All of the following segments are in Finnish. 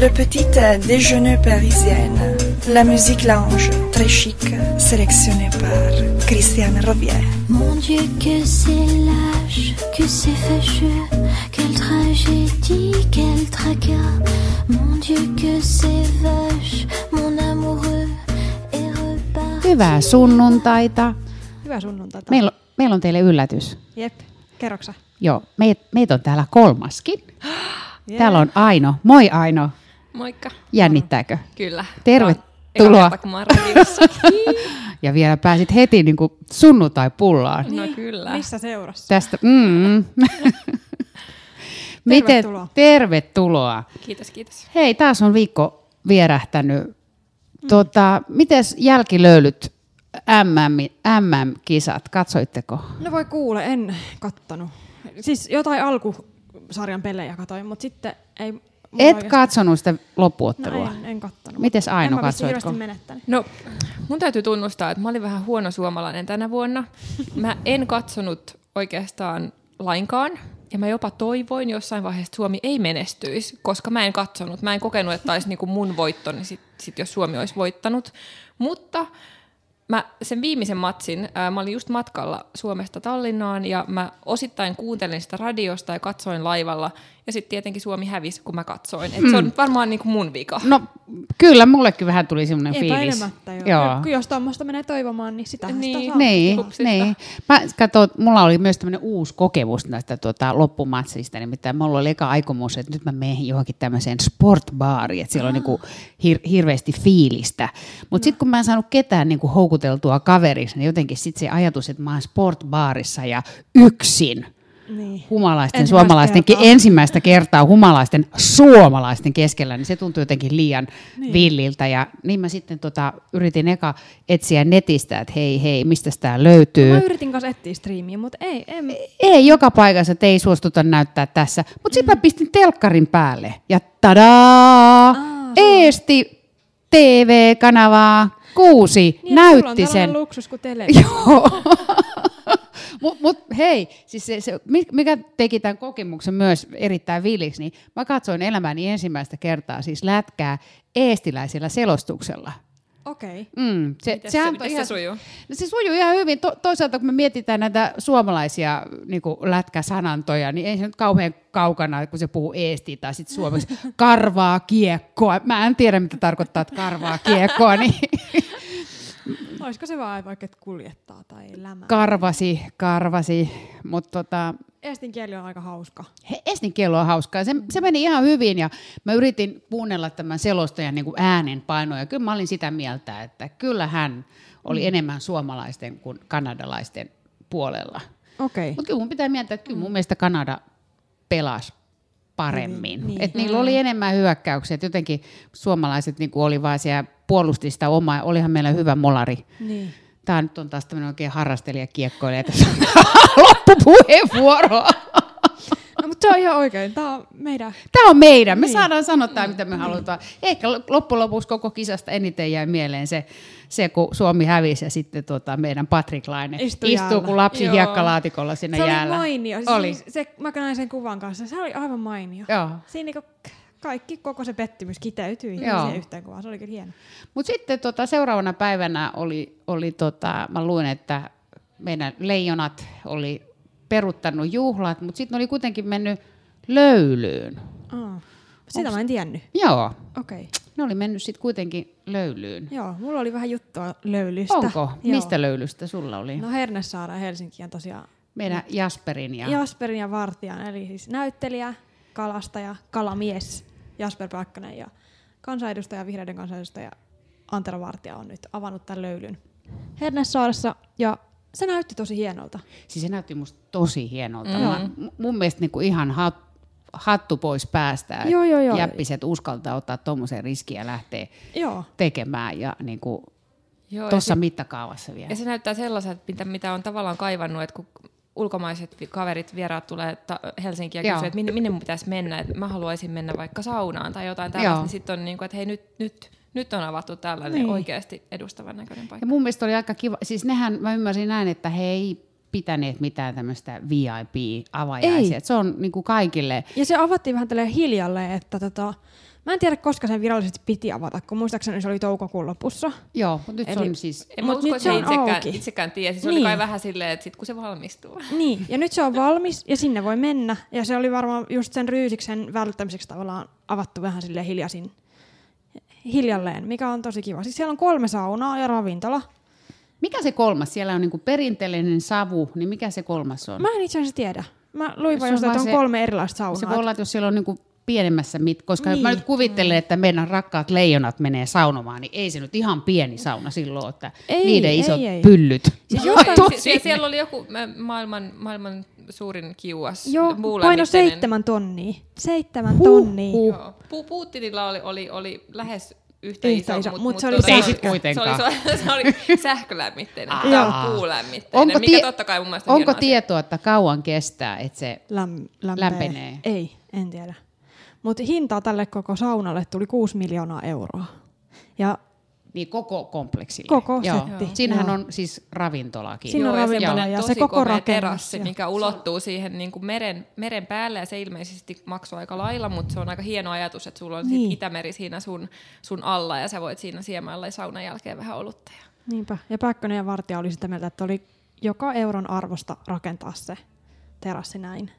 Le petit déjeuner parisienne. La musique lounge, très chic, sélectionnée par Christiane Robier. Mon Dieu, que c'est lâche, que c'est fâcheux, quelle tragédie, quel tracas. Mon Dieu, que c'est vache, mon amoureux est reparti. Hyvää sunnuntaita. Hyvää sunnuntaita. Meillä, meillä on teille yllätys. Jep, kerroksa. Joo, meitä meit on täällä kolmaskin. Yeah. Täällä on Aino. Moi Aino. Moikka. Jännittääkö? Kyllä. Tervetuloa. Ja vielä pääsit heti niin kuin sunnuntai-pullaan. no kyllä. Missä seurassa? Tästä, mm. Miten, Tervetuloa. tervetuloa. Kiitos, kiitos. Hei, taas on viikko vierähtänyt. Tota, mites jälkilöylyt MM, MM-kisat, katsoitteko? No voi kuule, en kattonut. Siis jotain alkusarjan pelejä katoin, mutta sitten ei... mulla Et oikeastaan- katsonut sitä No loppuottelua? en, en kattonut. Mites Aino, en katsoitko? No, mun täytyy tunnustaa, että mä olin vähän huono suomalainen tänä vuonna. Mä en katsonut oikeastaan lainkaan. Ja mä jopa toivoin jossain vaiheessa, että Suomi ei menestyisi, koska mä en katsonut. Mä en kokenut, että olisi niinku mun voittoni, sit, sit jos Suomi olisi voittanut. Mutta mä sen viimeisen matsin, ää, mä olin just matkalla Suomesta Tallinnaan ja mä osittain kuuntelin sitä radiosta ja katsoin laivalla. Ja sitten tietenkin Suomi hävisi, kun mä katsoin. Et se on nyt varmaan niinku mun vika. No kyllä, mullekin vähän tuli semmoinen fiilis. Joo. Joo. Ja Jos tuommoista menee toivomaan, niin sitä Niin. sitä saa. Niin, Hupsista. niin. Mä katsoin, mulla oli myös tämmöinen uusi kokemus näistä tota, loppumatsista, nimittäin mulla oli eka aikomus, että nyt mä menen johonkin tämmöiseen sportbaariin, että siellä on niinku hir- hirveästi fiilistä. Mutta sitten kun mä en saanut ketään niinku houkuteltua kaveriksi, niin jotenkin sitten se ajatus, että mä oon sportbaarissa ja yksin, Niin. humalaisten, Ensimmäistä suomalaisten, kertaa. ensimmäistä kertaa humalaisten, suomalaisten keskellä, niin se tuntui jotenkin liian niin. villiltä. Ja niin mä sitten tota, yritin eka etsiä netistä, että hei, hei, mistä tämä löytyy. Mä yritin kanssa etsiä striimiä, mutta ei, en, Ei joka paikassa, että ei suostuta näyttää tässä. Mutta sitten mä pistin telkkarin päälle ja tadaa! Eesti TV-kanavaa kuusi niin, näytti sen. tällainen luksus kuin televisio. Joo. Mut, mut hei, siis se, se, mi- mikä teki tämän kokemuksen myös erittäin viliksi, niin mä katsoin elämäni ensimmäistä kertaa siis lätkää eestiläisellä selostuksella. Okei. Mm, se, Mites se, se- mites se ihan, sujuu? No se sujuu ihan hyvin. To, toisaalta kun me mietitään näitä suomalaisia niin lätkäsanantoja, niin ei se nyt kauhean kaukana, kun se puhuu eestiä tai sitten suomeksi karvaa kiekkoa. Mä en tiedä, mitä tarkoittaa, että karvaa kiekkoa, niin Olisiko se vaan vaikka, että kuljettaa tai lämää? karvasi, karvasi. Mutta tota, Estin kieli on aika hauska. He, Estin kello on hauskaa. Se, se meni ihan hyvin ja mä yritin kuunnella tämän selostajan niin äänen painoja. Kyllä mä olin sitä mieltä, että kyllä hän oli enemmän suomalaisten kuin kanadalaisten puolella. Okei. Mutta kyllä mun pitää mieltä, että kyllä mun mielestä Kanada pelasi paremmin. Niin, Niin, niin. Et niillä oli enemmän hyökkäyksiä. Et jotenkin suomalaiset niin kuin oli vaan siellä puolusti sitä omaa. Olihan meillä hyvä molari. Niin. Tämä nyt on taas tämmöinen oikein harrastelijakiekkoilija tässä loppupuheenvuoro. No, mutta se on ihan oikein. Tämä on meidän... Tämä on meidän. Me Niin. saadaan sanottaa, mitä me halutaan. Ehkä loppujen lopuksi koko kisasta eniten jäi mieleen se, se kun Suomi hävisi ja sitten tuota, meidän Patrick Laine Istui istuu jäällä. kuin lapsi Joo. hiekkalaatikolla sinne Se oli jäällä. mainio. Siis Oli. Se, mä näin sen kuvan kanssa. Se oli aivan mainio. Joo. Siinä niinku kaikki, koko se pettymys kiteytyi siihen yhteen kuvaan. Se oli kyllä hieno. Mutta sitten tota, seuraavana päivänä oli, oli tota, mä luin, että meidän leijonat oli peruttanut juhlat, mutta sitten oli kuitenkin mennyt löylyyn. Aa. Sitä mä en tiennyt. Joo, Okei. ne oli mennyt sitten kuitenkin löylyyn. Joo, mulla oli vähän juttua löylystä. Onko? Joo. Mistä löylystä sulla oli? No Hernesaara Helsinki on tosiaan Meidän Jasperin ja... Jasperin ja Vartijan, eli siis näyttelijä, kalastaja, kalamies Jasper Pakkanen ja kansanedustaja, vihreiden kansanedustaja Antero Vartija on nyt avannut tämän löylyn Hernesaaressa ja se näytti tosi hienolta. Siis se näytti musta tosi hienolta. Mm. Mä, mun mielestä niinku ihan hat, hattu pois päästä. Joo, joo, joo. Jäppiset uskaltaa ottaa tuommoisen riskin ja lähteä Joo. tekemään ja niinku Joo, tuossa mittakaavassa vielä. Ja se näyttää sellaiset, mitä, mitä on tavallaan kaivannut, että kun ulkomaiset kaverit, vieraat tulee ta- Helsinkiin ja kysyy, että minne, minne mun pitäisi mennä, että mä haluaisin mennä vaikka saunaan tai jotain tällaista, Joo. niin sitten on niin kuin, että hei nyt, nyt, nyt on avattu tällainen Niin. niin. oikeasti edustavan näköinen paikka. Ja mun mielestä oli aika kiva, siis nehän, mä ymmärsin näin, että he ei pitäneet mitään tämmöistä VIP-avajaisia. Se on niinku kaikille, Ja se avattiin vähän tälleen hiljalle, että tota, mä en tiedä, koska sen virallisesti piti avata, kun muistaakseni se oli toukokuun lopussa. Joo, mutta nyt se Eli- on siis... En mä Mut usko, nyt se se on itsekään, auki. itsekään tiesi. Se Niin. oli kai vähän silleen, että sit kun se valmistuu. Niin, ja nyt se on valmis ja sinne voi mennä. Ja se oli varmaan just sen ryysiksen välttämiseksi tavallaan avattu vähän sille hiljaisin, hiljalleen, mikä on tosi kiva. Siis siellä on kolme saunaa ja ravintola. Mikä se kolmas? Siellä on niinku perinteellinen savu, niin mikä se kolmas on? Mä en itse asiassa tiedä. Mä luin Se vaan just, että on se- kolme erilaista saunaa. Se voi olla, että jos siellä on niinku pienemmässä mit, koska Niin. mä nyt kuvittelen, että meidän rakkaat leijonat menee saunomaan, niin ei se nyt ihan pieni sauna silloin, että Ei, niiden ei, isot ei. pyllyt. Siis Joo, jostain- sie- sie- siellä oli joku maailman, maailman suurin kiuas. Joo, paino seitsemän tonnia. Seitsemän tonnia. huh. Joo. Pu- Putinilla oli, oli, oli lähes yhtä Yhtä iso, iso, mut, mut mut se oli tota, Ei se kuitenkaan. Se oli, se oli sähkölämmitteinen, tämä on puulämmitteinen, Onko mikä tie- totta kai mun mielestä on Onko asia. tietoa, että kauan kestää, että se... Läm, lämpee. Lämpenee. Ei, en tiedä. Mutta hintaa tälle koko saunalle tuli 6 miljoonaa euroa. Ja Niin koko kompleksille. Koko Joo. setti, Siinähän joo. on siis ravintolakin. Siinä on Joo, ravintola semmoinen ja se tosi koko rakennus terassi, ja- mikä ulottuu siihen niin kuin meren, meren päälle ja se ilmeisesti maksoi aika lailla, mutta se on aika hieno ajatus, että sulla on Niin. sit Itämeri siinä sun, sun alla ja sä voit siinä siemailla saunan jälkeen vähän olutta. Ja... niinpä. Ja Päkkönen ja Vartija oli sitä mieltä, että oli joka euron arvosta rakentaa se terassi näin.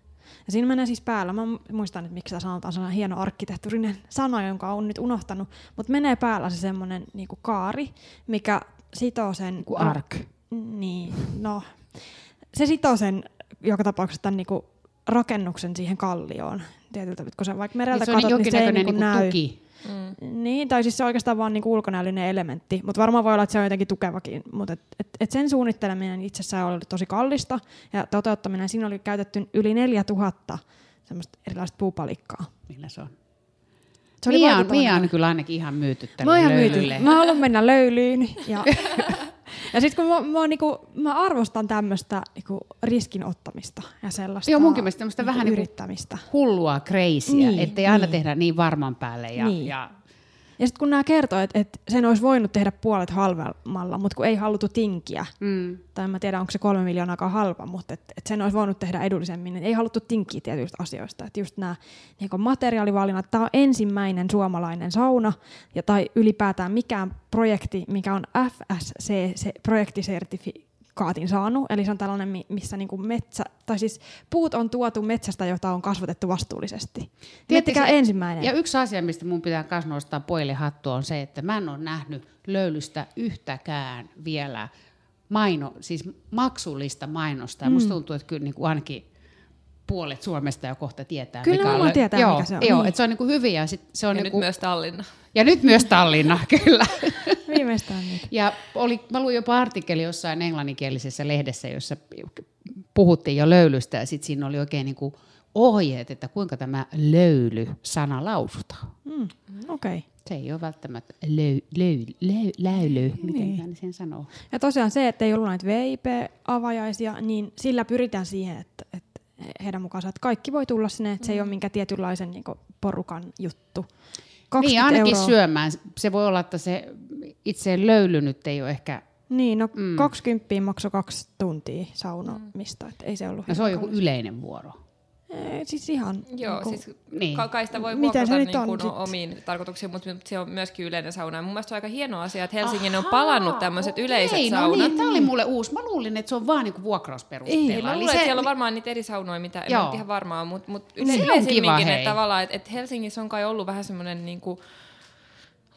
Ja siinä menee siis päällä, mä muistan, että miksi sitä sanotaan sellainen hieno arkkitehtuurinen sana, jonka on nyt unohtanut, mutta menee päällä se semmoinen niinku kaari, mikä sitoo sen... Kuin ark. Niin, no. Se sitoo sen joka tapauksessa tämän niinku rakennuksen siihen kallioon. Tietyltä, kun se vaikka mereltä Niin se on katsot, niin se ei niinku niinku näy. tuki. Mm. Niin, tai siis se on oikeastaan vaan niinku ulkonäöllinen elementti, mutta varmaan voi olla, että se on jotenkin tukevakin. Mutta et, et, et sen suunnitteleminen itsessään oli tosi kallista ja toteuttaminen, siinä oli käytetty yli 4000 semmoista erilaista puupalikkaa. Millä se on? Se oli Mia, on, Mia on kyllä ainakin ihan myyty Mä oon ihan myyty. löylylle. Mä haluan mennä löylyyn. Ja, ja sitten kun mä, mä, niinku, mä arvostan tämmöistä niinku riskin ottamista ja sellaista Joo, munkin mielestä tämmöistä niinku vähän niinku- yrittämistä. Hullua crazyä, Niin, niin, ettei aina niin. tehdä niin varman päälle. Ja, Niin. ja Ja sitten kun nämä kertoo, että, että sen olisi voinut tehdä puolet halvemmalla, mutta kun ei haluttu tinkiä, mm, tai en mä tiedä, onko se kolme miljoonaakaan halpa, mutta et, et sen olisi voinut tehdä edullisemmin. Et ei haluttu tinkiä tietyistä asioista. Että just nämä niin materiaalivalinnat, tämä on ensimmäinen suomalainen sauna, ja, tai ylipäätään mikään projekti, mikä on FSC-projektisertifikaatin saanut. Eli se on tällainen, mi- missä niin kuin metsä, tai siis puut on tuotu metsästä, jota on kasvatettu vastuullisesti. Miettikää se- ensimmäinen. Ja yksi asia, mistä mun pitää myös nostaa pojille hattua, on se, että mä en ole nähnyt löylystä yhtäkään vielä maino, siis maksullista mainosta. Ja Mm. musta tuntuu, että kyllä niin kuin ainakin puolet Suomesta jo kohta tietää. Kyllä mikä lö- tietää, joo, mikä se on. Joo, Niin. että se on niin kuin hyvin ja sit se on Ja niin nyt kuin, myös Tallinna. ja nyt myös Tallinna, kyllä. Viimeistään nyt. Ja oli, mä luin jopa artikkeli jossain englanninkielisessä lehdessä, jossa puhuttiin jo löylystä ja sitten siinä oli oikein niin kuin ohjeet, että kuinka tämä löyly-sana lausutaan. Mm, Okei. Okay. Se ei ole välttämättä löy, löy, löy, läily, miten Niin. sen sanoo. Ja tosiaan se, että ei ollut näitä VIP-avajaisia, niin sillä pyritään siihen, että, että heidän mukaansa, että kaikki voi tulla sinne, että se ei ole minkä tietynlaisen niin porukan juttu. 20 Niin, ainakin euroa. syömään. Se voi olla, että se itse löyly nyt ei ole ehkä, Niin, no Mm. mm. 20 maksoi kaksi tuntia saunomista, että ei se ollut no se on joku yleinen vuoro. Ei, Siis ihan... Joo, niinku- siis Niin. ka- kai sitä voi Miten vuokrata niin on kuin sit? omiin tarkoituksiin, mutta se on myöskin yleinen sauna. Ja mun mielestä se on aika hieno asia, että Helsingin on palannut tämmöiset yleiset Ei, no saunat. niin, tämä oli mulle uusi. Mä luulin, että se on vaan niinku vuokrausperusteella. Ei, mä luulen, se- että siellä on varmaan niitä eri saunoja, mitä en Joo. ole ihan varmaa, mutta mut yle- on yleisimminkin, että tavallaan, että, että Helsingissä on kai ollut vähän semmoinen niinku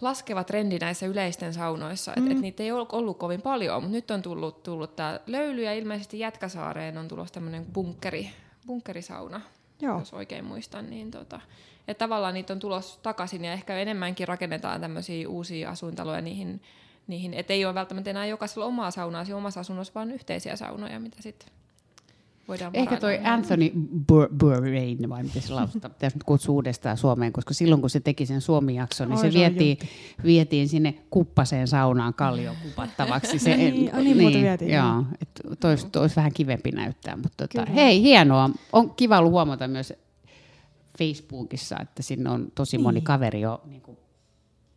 laskeva trendi näissä yleisten saunoissa, että, Mm. että niitä ei ole ollut kovin paljon, mutta nyt on tullut, tullut tämä löyly ja ilmeisesti Jätkäsaareen on tulossa tämmöinen bunkkeri, bunkkerisauna, Joo. jos oikein muistan, niin tota, että tavallaan niitä on tulos takaisin ja ehkä enemmänkin rakennetaan tämmöisiä uusia asuintaloja niihin, niihin että ei ole välttämättä enää jokaisella omaa saunaa siinä omassa asunnossa, vaan yhteisiä saunoja, mitä sitten voidaan Ehkä toi varailla. Anthony Burrain, vai miten se lausutaan, pitäisi nyt kutsua uudestaan Suomeen, koska silloin kun se teki sen Suomi-jakson, niin Oi, se vietiin, vietiin sinne kuppaseen saunaan kallion kupattavaksi. Se, Niin, niin muuten vietiin, Joo, että tois, olisi vähän kivempi näyttää, mutta tota, Kyllä. hei, hienoa. On kiva ollut huomata myös Facebookissa, että sinne on tosi moni Niin. kaveri jo niin kuin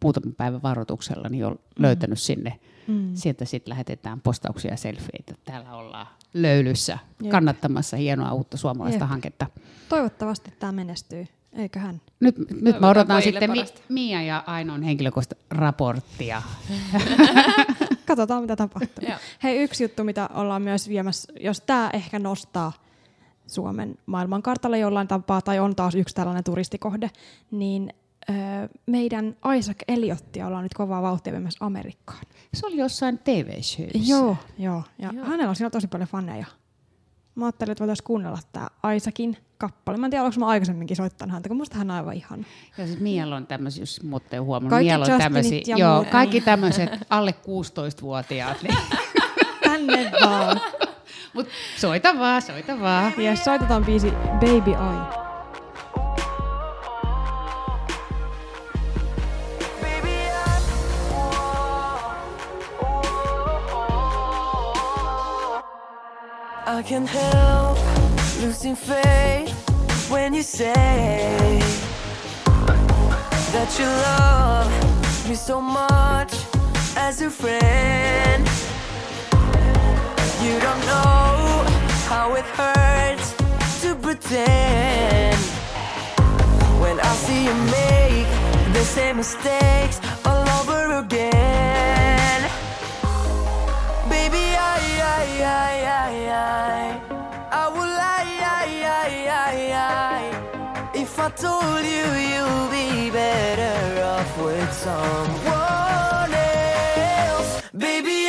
muutaman päivän varoituksella niin on löytänyt sinne. Mm. Sieltä sitten lähetetään postauksia ja selfieitä. Täällä ollaan löylyssä Jep. kannattamassa hienoa uutta suomalaista Jep. hanketta. Toivottavasti tämä menestyy. Eiköhän. Nyt, nyt mä Toivotaan odotan sitten Mi-. Mia ja Ainon henkilökohtaista raporttia. Katsotaan, mitä tapahtuu. Joo. Hei, yksi juttu, mitä ollaan myös viemässä, jos tämä ehkä nostaa Suomen maailmankartalle jollain tapaa, tai on taas yksi tällainen turistikohde, niin meidän Isaac Eliottia ollaan nyt kovaa vauhtia viemässä Amerikkaan. Se oli jossain TV-showissa. Joo, joo. Ja joo. hänellä on siinä tosi paljon faneja. Mä ajattelin, että voitaisiin kuunnella tämä Aisakin kappale. Mä en tiedä, olenko mä aikaisemmin soittanut häntä, kun musta hän on aivan ihana. Ja siis Mialla on tämmöisiä, jos muut ei huomannut, Kaikki Mialla on tämmöisiä, ja joo, muut. kaikki tämmöiset alle 16-vuotiaat. Niin. Tänne vaan. Mut soita vaan, soita vaan. Ja soitetaan biisi Baby I. I can't help losing faith when you say that you love me so much as a friend. You don't know how it hurts to pretend when I see you make the same mistakes all over again. Baby, I, I, I, I, I, I, told you you'll be better off with someone else. Baby,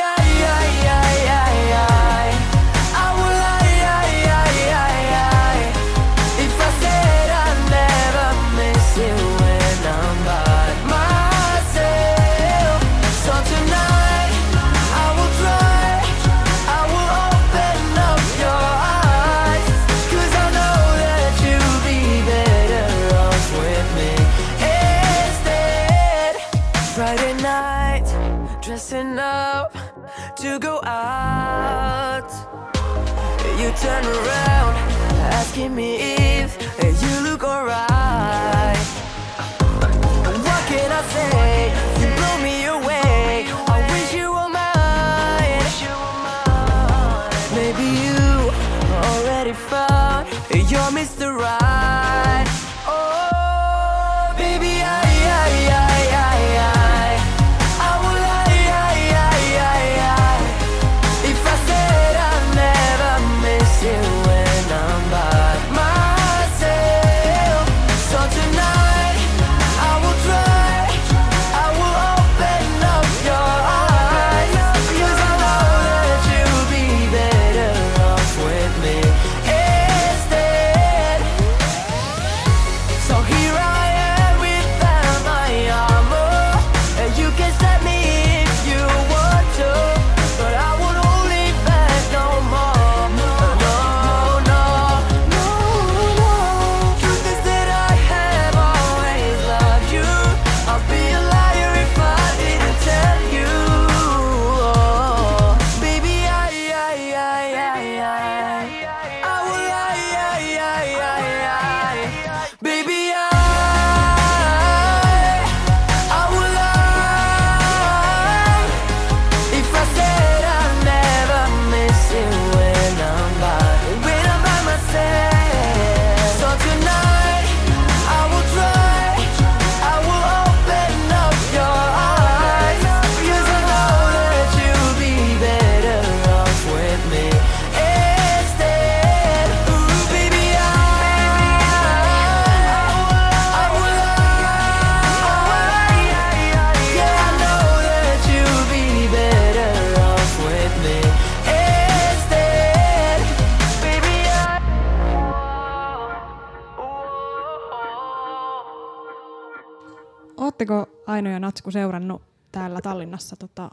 Tallinnassa tota,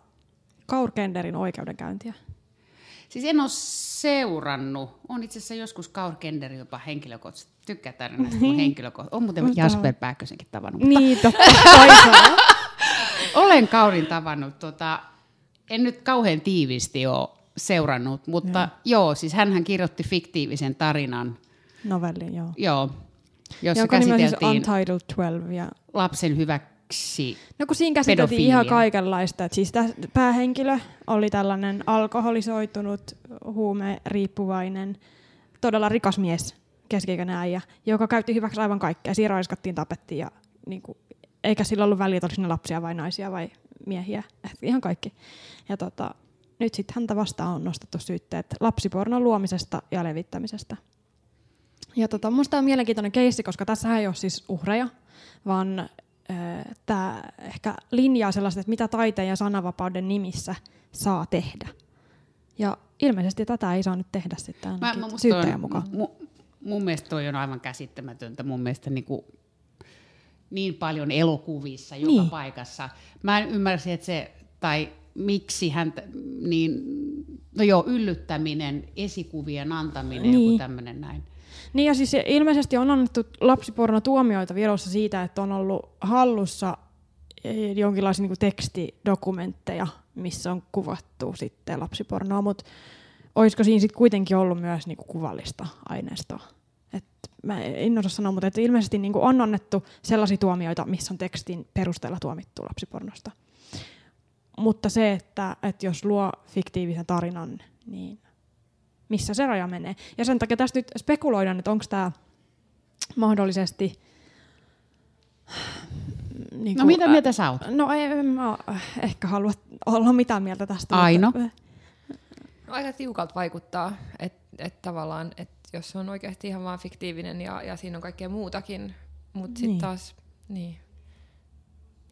Kaurkenderin oikeudenkäyntiä? Siis en ole seurannut. On itse asiassa joskus Kaur Kenderi jopa henkilökohtaisesti. Tykkää tänne näistä mun henkilökohtaisesti. On muuten Mutta- Jasper Pääkkösenkin tavannut. Mutta Niin, totta. Olen Kaurin tavannut. Tota, en nyt kauhean tiivisti ole seurannut, mutta joo, joo siis hän kirjoitti fiktiivisen tarinan, Novelli, joo. joo, jossa Jonka on siis käsiteltiin Untitled 12. Ja lapsen hyväksi. No kun siinä käsiteltiin Pedofiilia. ihan kaikenlaista. että siis täs, päähenkilö oli tällainen alkoholisoitunut, huumeriippuvainen, todella rikas mies. keski-ikäinen äijä, joka käytti hyväksi aivan kaikkea. Siinä raiskattiin, tapettiin ja niin kuin, eikä sillä ollut väliä, että oliko ne lapsia vai naisia vai miehiä. Et ihan kaikki. Ja tota, nyt sitten häntä vastaan on nostettu syytteet lapsipornon luomisesta ja levittämisestä. Ja tota, musta on mielenkiintoinen keissi, koska tässä ei ole siis uhreja, vaan tämä ehkä linjaa sellaista, että mitä taiteen ja sananvapauden nimissä saa tehdä. Ja ilmeisesti tätä ei saa nyt tehdä sitten ainakin musta syyttäjän on- mukaan. Mu, mun mielestä toi on aivan käsittämätöntä. Mun mielestä niinku, niin paljon elokuvissa joka Niin. paikassa. Mä en ymmärsi, että se, tai miksi häntä, niin, no joo, yllyttäminen, esikuvien antaminen, niin. joku Niin. tämmöinen näin. Niin ja siis ilmeisesti on annettu lapsipornotuomioita Virossa siitä, että on ollut hallussa eh, jonkinlaisia niin tekstidokumentteja, missä on kuvattu sitten lapsipornoa, mutta olisiko siinä sitten kuitenkin ollut myös niin kuvallista aineistoa? Et mä en osaa sanoa, mutta ilmeisesti niin on annettu sellaisia tuomioita, missä on tekstin perusteella tuomittu lapsipornosta. Mutta se, että, että jos luo fiktiivisen tarinan, niin missä se raja menee. Ja sen takia tästä nyt spekuloidaan, että onko tämä mahdollisesti... Niin No mitä mieltä sä oot? No ei, en mä ehkä halua olla mitään mieltä tästä. Aino? Mutta, No, aika tiukalta vaikuttaa, että et tavallaan, että jos se on oikeasti ihan vaan fiktiivinen ja, ja siinä on kaikkea muutakin, mutta sitten Niin. taas, niin.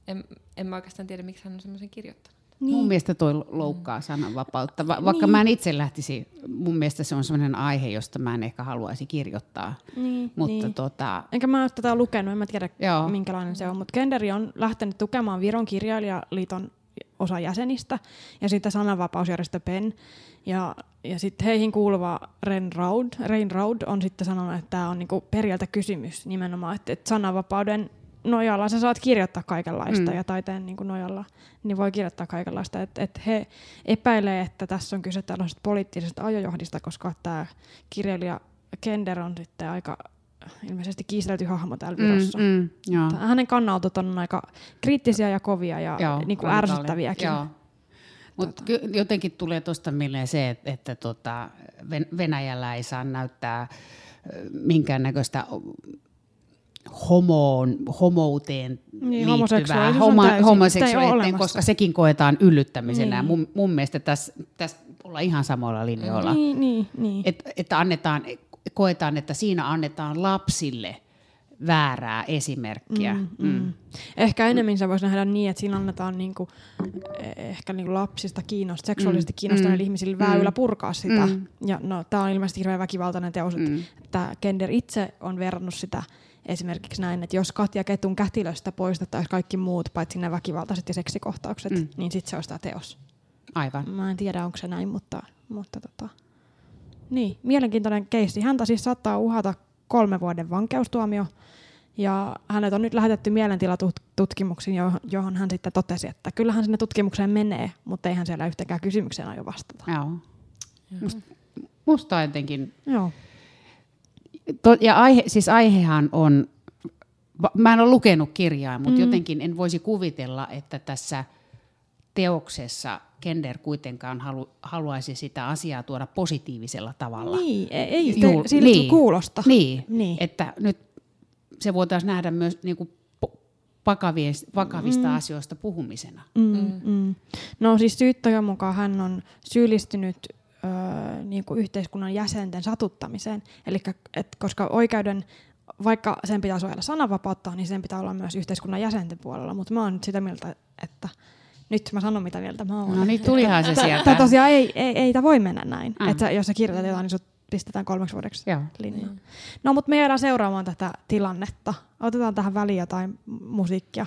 En, en mä oikeastaan tiedä, miksi hän on semmoisen kirjoittanut. Niin. Mun mielestä toi loukkaa sananvapautta. Va- vaikka niin. mä en itse lähtisi, mun mielestä se on sellainen aihe, josta mä en ehkä haluaisi kirjoittaa. niin, Mutta niin. tota, Enkä mä ole tätä lukenut, en mä tiedä Joo. minkälainen se on, mutta Kenderi on lähtenyt tukemaan Viron kirjailijaliiton osa jäsenistä ja sitten sananvapausjärjestö PEN. Ja, ja sitten heihin kuuluva Ren Raud, Rein Raud on sitten sanonut, että tämä on niinku periaalta kysymys nimenomaan, että, että sananvapauden nojalla sä saat kirjoittaa kaikenlaista Mm. ja taiteen niin kuin nojalla niin voi kirjoittaa kaikenlaista. Et, et he epäilee, että tässä on kyse tällaisesta poliittisesta ajojohdista, koska tämä kirjailija Kender on sitten aika ilmeisesti kiistelty hahmo täällä Virossa. mm, mm, joo. Hänen kannaltot on aika kriittisiä ja kovia ja Joo, niin kuin ärsyttäviäkin. Joo. Mutta jotenkin tulee tuosta mieleen se, että, että tota, Ven- Venäjällä ei saa näyttää minkäännäköistä homoon, homouteen Niin, liittyvää homoseksuaaliteettiin, olemassa. koska sekin koetaan yllyttämisenä. Niin. Mun, mun mielestä tässä, tässä ollaan ihan samoilla linjoilla. Niin, niin, niin. Et, että annetaan, koetaan, että siinä annetaan lapsille väärää esimerkkiä. Mm, mm. Ehkä enemmän se voisi nähdä niin, että siinä annetaan niinku, eh, ehkä niinku lapsista kiinnost, seksuaalisesti Mm, kiinnostuneille mm, ihmisille mm. väylä purkaa sitä. Mm. Ja no, tämä on ilmeisesti hirveän väkivaltainen teos, Mm. mm. että Kender itse on verrannut sitä esimerkiksi näin, että jos Katja Ketun kätilöstä poistettaisiin kaikki muut, paitsi ne väkivaltaiset ja seksikohtaukset, Mm. niin sitten se olisi tämä teos. Aivan. Mä en tiedä, onko se näin, mutta, mutta tota, niin, mielenkiintoinen keissi. Häntä siis saattaa uhata kolme vuoden vankeustuomio, ja hänet on nyt lähetetty mielentilatutkimuksiin, jo- johon hän sitten totesi, että kyllähän sinne tutkimukseen menee, mutta eihän siellä yhteenkään kysymykseen aio vastata. Joo. Musta, musta jotenkin Joo. To, ja aihe, siis aihehan on, mä en ole lukenut kirjaa, mutta mm. jotenkin en voisi kuvitella, että tässä teoksessa Kender kuitenkaan halu, haluaisi sitä asiaa tuoda positiivisella tavalla. Niin, ei, ei Juu, Juu, siltä niin. kuulosta. Niin, Niin. että nyt se voitaisiin nähdä myös niin kuin vakavista, vakavista mm. asioista puhumisena. Mm, mm. No siis syyttäjän mukaan hän on syyllistynyt öö, niin kuin yhteiskunnan jäsenten satuttamiseen. Eli koska oikeuden, vaikka sen pitää suojella sananvapautta, niin sen pitää olla myös yhteiskunnan jäsenten puolella. Mutta mä oon nyt sitä mieltä, että nyt mä sanon mitä mieltä mä oon. No niin, tulihan se Tämä sieltä. tosiaan ei, ei, ei tää voi mennä näin. Mm. Mm. Että jos sä kirjoitat jotain, niin sut pistetään kolmeksi vuodeksi Joo. linjaan. No mutta me jäädään seuraamaan tätä tilannetta. Otetaan tähän väliin jotain musiikkia.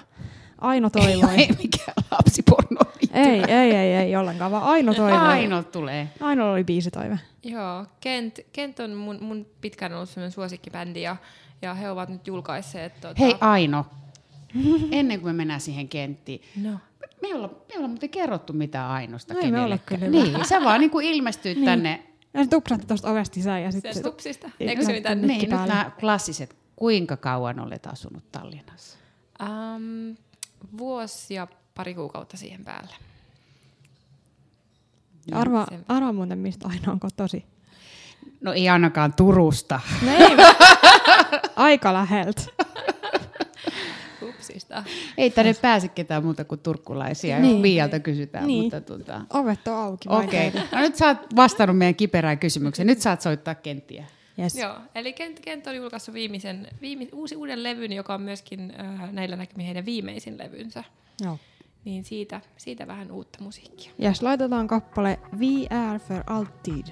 Aino toivoi. Ei mikään lapsiporno. Ei, ei, ei, ei ollenkaan, vaan Aino toivoi. Aino tulee. Ainolla oli biisitoive. Joo, Kent, Kent on mun, mun pitkään ollut semmoinen suosikkibändi ja, ja he ovat nyt julkaisseet... Tota, Hei Aino, ennen kuin me mennään siihen kenttiin, No. me ei olla, me ei olla muuten kerrottu mitään Ainosta No ei me olla kenellekään. kyllä. Niin, sä vaan niin kuin ilmestyit Niin. tänne. Ja se tupsahti tuosta ovesta sisään ja Se sitten... stupsista. Ei, Eikö se no, mitään? niin. Niin, nyt nämä klassiset. Kuinka kauan olet asunut Tallinnassa? Um, vuosi ja pari kuukautta siihen päälle. Arvaa, Se- arvaa muuten, mistä Aino on kotosi. No ei ainakaan Turusta. No ei, aika läheltä. Upsista. Ei tänne pääse ketään muuta kuin turkkulaisia, Niin. niin. Viialta kysytään. Niin. Mutta tuota, Ovet on auki. Okei, okay. no nyt sä oot vastannut meidän kiperään kysymykseen. Nyt saat soittaa kenttiä. Yes. Joo, eli Kent, Kent on julkaissut viimeisen, viime, uusi, uuden levyn, joka on myöskin äh, näillä näkymin heidän viimeisin levynsä. Joo. Niin siitä, siitä vähän uutta musiikkia. Yes, laitetaan kappale Vi är för alltid.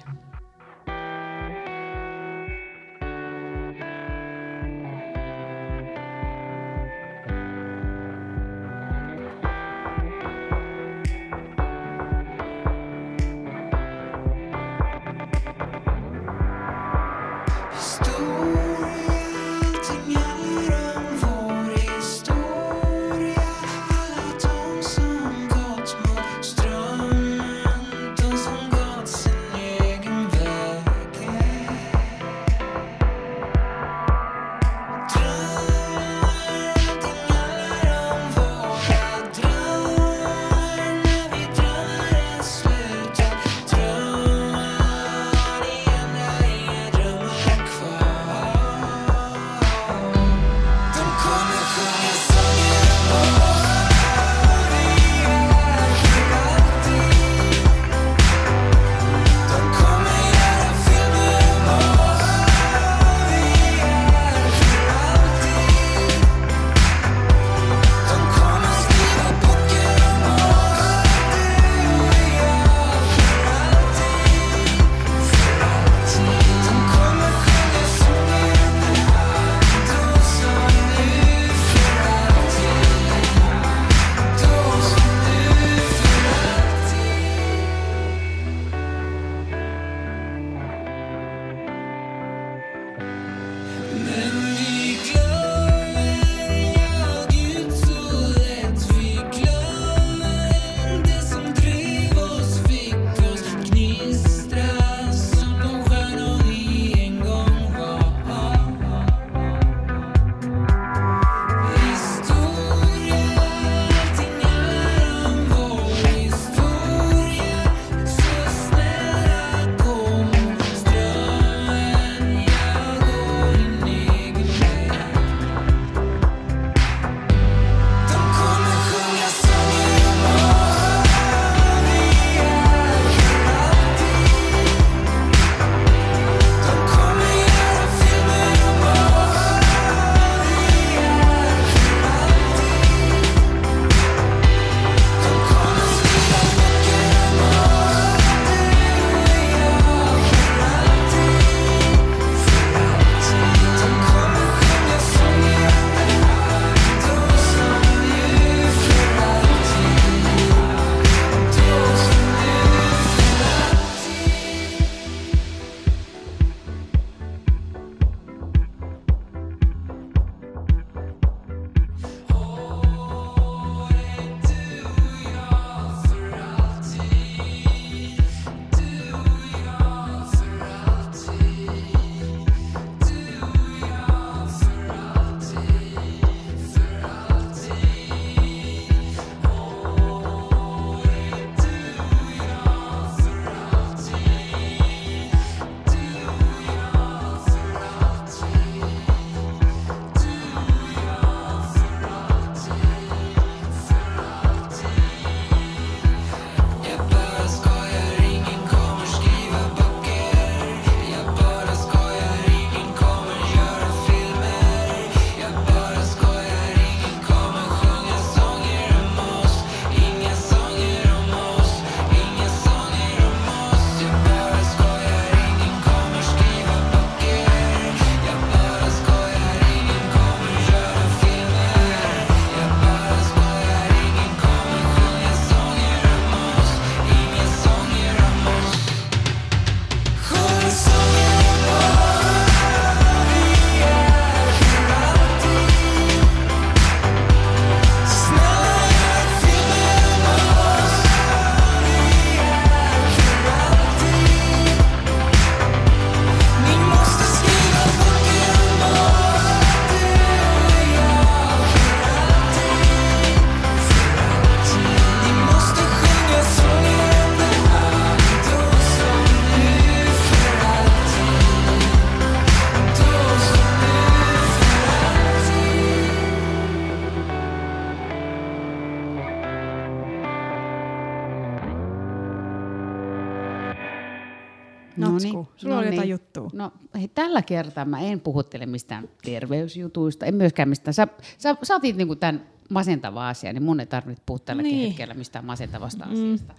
Matsku, sulla oli jotain juttua. No hei, tällä kertaa mä en puhuttele mistään terveysjutuista, en myöskään mistään. Sä, sä, sä otit niinku tämän masentava asia, niin mun ei tarvitse puhua tällä Niin. hetkellä mistään masentavasta mm. asiasta.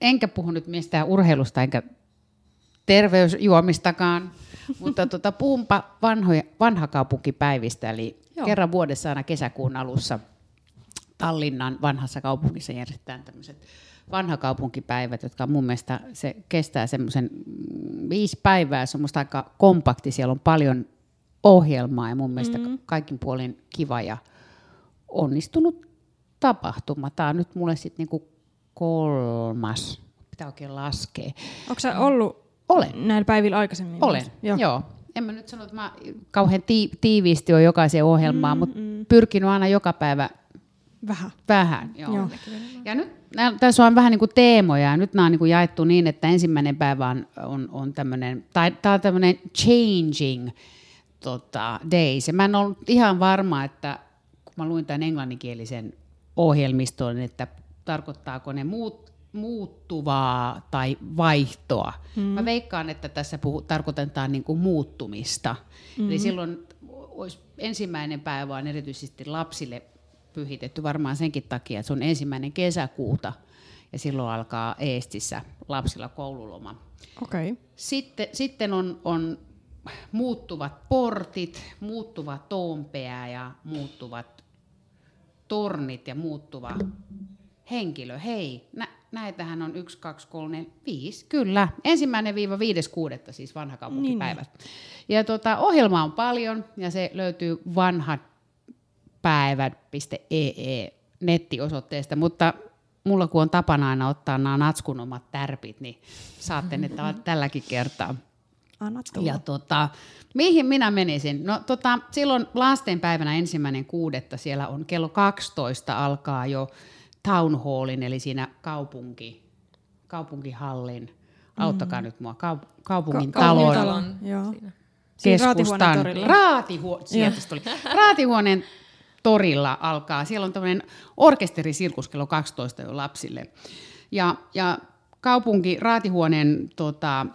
Enkä puhu nyt mistään urheilusta enkä terveysjuomistakaan, mutta tota, puhunpa vanhoja, vanhakaupunkipäivistä, eli. Joo. kerran vuodessa aina kesäkuun alussa Tallinnan vanhassa kaupungissa järjestetään tämmöiset vanhakaupunkipäivät, jotka mun mielestä se kestää semmoisen mm, viisi päivää, se on musta aika kompakti, siellä on paljon ohjelmaa ja mun mielestä mm. kaikin puolin kiva ja onnistunut tapahtuma. Tämä on nyt mulle sitten niinku kolmas, pitää oikein laskea. Onko sä ollut Olen. näillä päivillä aikaisemmin? Olen, joo. Joo. En mä nyt sano, että mä kauhean tii- tiiviisti on jokaiseen ohjelmaan, mm, mutta mm. pyrkinyt aina joka päivä Vähän. vähän. Joo. Joo. Ja nyt nää- tässä on vähän niin kuin teemoja, ja nyt nämä on niin kuin jaettu niin, että ensimmäinen päivä on, on, on tämmöinen, tai tämä on tämmöinen changing tota, days. Ja mä en ollut ihan varma, että kun mä luin tämän englanninkielisen ohjelmiston, että tarkoittaako ne muut, muuttuvaa tai vaihtoa. Mm. Mä veikkaan, että tässä puhu, tarkoitetaan niin kuin muuttumista. Mm. Eli silloin olisi ensimmäinen päivä on erityisesti lapsille pyhitetty varmaan senkin takia, että se on ensimmäinen kesäkuuta ja silloin alkaa Eestissä lapsilla koululoma. Okei. Okay. Sitten, sitten on, on muuttuvat portit, muuttuva Toompea ja muuttuvat tornit ja muuttuva henkilö. Hei, nä, näitähän on yksi, kaksi, kolme, viisi. Kyllä, ensimmäinen viiva viides kuudetta siis vanhakaupunkipäivät. Niin. Ja tota, ohjelma on paljon ja se löytyy vanhatpäivät.ee nettiosoitteesta, mutta mulla kun on tapana aina ottaa nämä natskun omat tärpit, niin saatte ne tälläkin kertaa. Anna tulla. Ja tota, mihin minä menisin? No tota, silloin lastenpäivänä ensimmäinen kuudetta siellä on kello 12 alkaa jo town hallin, eli siinä kaupunki, kaupunkihallin, auttakaa nyt mua, kau, kaupungin Ka- talon kaupungintalon. Joo. Siinä. Siinä keskustan, Raatihuoneen torilla. raatihuo, sieltä se tuli. Raatihuoneen torilla alkaa. Siellä on tämmöinen orkesterisirkus kello 12 jo lapsille. Ja, ja kaupunki, Raatihuoneen tota,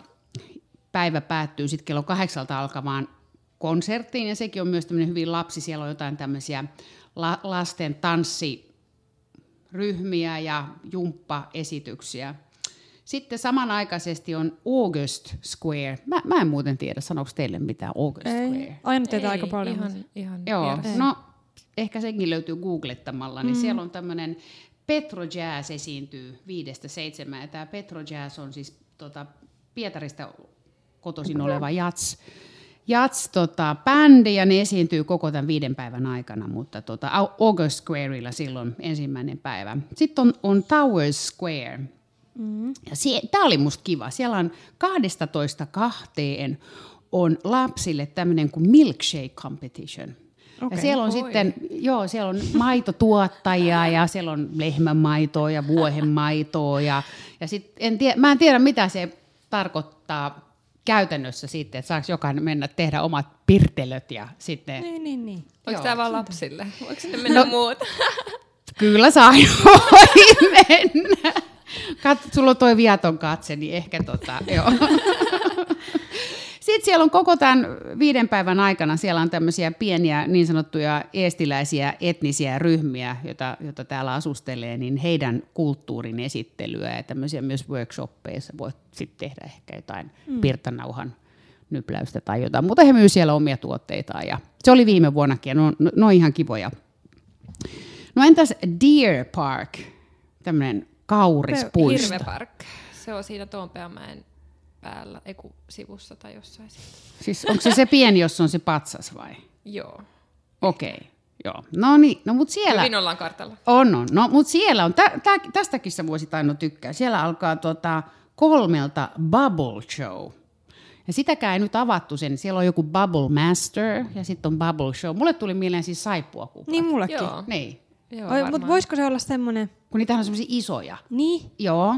päivä päättyy sitten kello kahdeksalta alkavaan konserttiin, ja sekin on myös tämmöinen hyvin lapsi. Siellä on jotain tämmöisiä la, lasten tanssiryhmiä ja jumppaesityksiä. Sitten samanaikaisesti on August Square. Mä, mä en muuten tiedä, sanoiko teille mitään August Square. Ei. Aina tietää aika paljon. Ihan, ihan Joo, vieressä. no ehkä sekin löytyy googlettamalla, niin mm. siellä on tämmöinen Petro Jazz esiintyy viidestä seitsemään. Ja tämä Petro Jazz on siis tota, Pietarista kotoisin oleva jats, jats tota, bändi ja ne esiintyy koko tämän viiden päivän aikana, mutta tota, Au- August Squareilla silloin ensimmäinen päivä. Sitten on, on Towers Square. Mm. Ja tämä oli musta kiva. Siellä on 12 kahteen on lapsille tämmöinen kuin milkshake competition. Okay. Ja siellä on Oi. sitten, joo, siellä on maitotuottajia ja siellä on lehmänmaitoa ja vuohenmaitoa ja, ja sit en tie, mä en tiedä mitä se tarkoittaa käytännössä sitten, että saako jokainen mennä tehdä omat pirtelöt ja sitten Niin, niin, niin. Onko tämä vaan lapsille? Voiko sinne mennä no, muut? Kyllä saa voi mennä. Kat, sulla on toi viaton katse, niin ehkä tota, joo. Sitten siellä on koko tämän viiden päivän aikana, siellä on tämmöisiä pieniä niin sanottuja eestiläisiä etnisiä ryhmiä, joita, joita täällä asustelee, niin heidän kulttuurin esittelyä ja tämmöisiä myös workshoppeissa voit sitten tehdä ehkä jotain mm. pirtanauhan nypläystä tai jotain, mutta he myy siellä omia tuotteitaan ja se oli viime vuonnakin ja ne on, ne on ihan kivoja. No entäs Deer Park, tämmöinen kaurispuisto? Hirvepark. Se on siinä Toonpeamäen päällä, eiku sivussa tai jossain siitä. Siis onko se se pieni, jossa on se patsas vai? Joo. Okei, okay. joo. No niin, no mut siellä... Hyvin ollaan kartalla. On, on. No mut siellä on, tä, tä, tästäkin sä voisit aina tykkää. Siellä alkaa tota, kolmelta Bubble Show. Ja sitäkään ei nyt avattu sen. Siellä on joku Bubble Master ja sitten on Bubble Show. Mulle tuli mieleen siis saippuakuplat. Niin mullekin. Joo. Niin. Joo, Oi, mutta voisiko se olla semmoinen, Kun niitähän on semmoisia isoja. niin, Joo.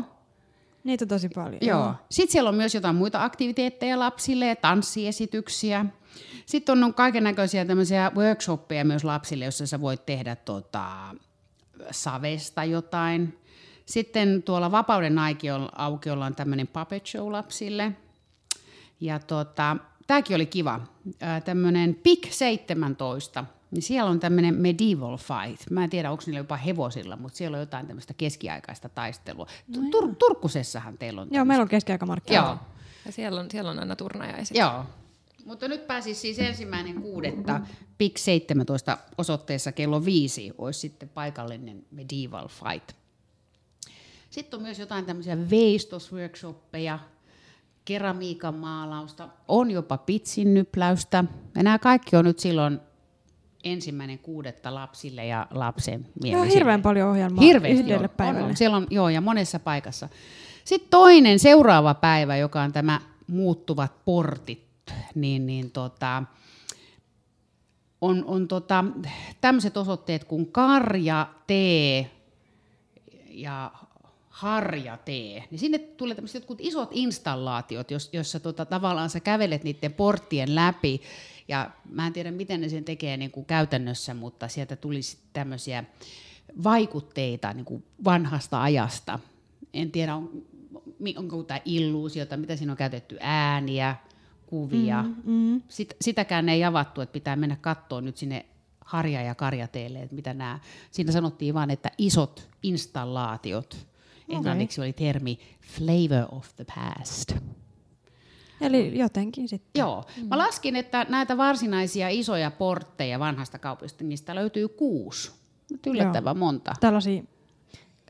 Niitä on tosi paljon. Joo. Sitten siellä on myös jotain muita aktiviteetteja lapsille tanssiesityksiä. Sitten on kaiken näköisiä tämmöisiä workshoppeja myös lapsille, joissa sä voit tehdä tota, savesta jotain. Sitten tuolla Vapauden aukiolla on tämmöinen puppet show lapsille. Ja tota, tämäkin oli kiva. Tämmöinen PIK 17, niin siellä on tämmöinen medieval fight. Mä en tiedä, onko niillä jopa hevosilla, mutta siellä on jotain tämmöistä keskiaikaista taistelua. No Tur- Turkusessahan teillä on Joo, meillä on keskiaikamarkkina. Joo, Ja siellä on, siellä on aina turnajaiset. Joo. Mutta nyt pääsis siis ensimmäinen kuudetta PIK 17 osoitteessa kello viisi olisi sitten paikallinen medieval fight. Sitten on myös jotain tämmöisiä veistosworkshoppeja, keramiikan maalausta, on jopa pitsinnypläystä. Ja nämä kaikki on nyt silloin ensimmäinen kuudetta lapsille ja lapsen Joo, mielisille. hirveän paljon ohjelmaa Hirveästi yhdelle on. päivälle. On. Siellä on, joo, ja monessa paikassa. Sitten toinen, seuraava päivä, joka on tämä muuttuvat portit, niin, niin tota, on, on tota, tämmöiset osoitteet kuin Karja Tee ja Harja Tee. Niin sinne tulee tämmöiset jotkut isot installaatiot, jos, jossa tota, tavallaan sä kävelet niiden porttien läpi. Ja mä en tiedä, miten ne sen tekee niin kuin käytännössä, mutta sieltä tulisi tämmöisiä vaikutteita niin kuin vanhasta ajasta. En tiedä, on, onko jotain illuusiota, mitä siinä on käytetty, ääniä, kuvia. Mm, mm. Sit, sitäkään ei avattu, että pitää mennä katsoa nyt sinne harja- ja karjateelle, että mitä nämä, siinä sanottiin vaan, että isot installaatiot. Englanniksi oli termi flavor of the past. Eli jotenkin sitten. Joo. Mä laskin, että näitä varsinaisia isoja portteja vanhasta kaupungista löytyy kuusi. Nyt yllättävän monta. Tällaisia,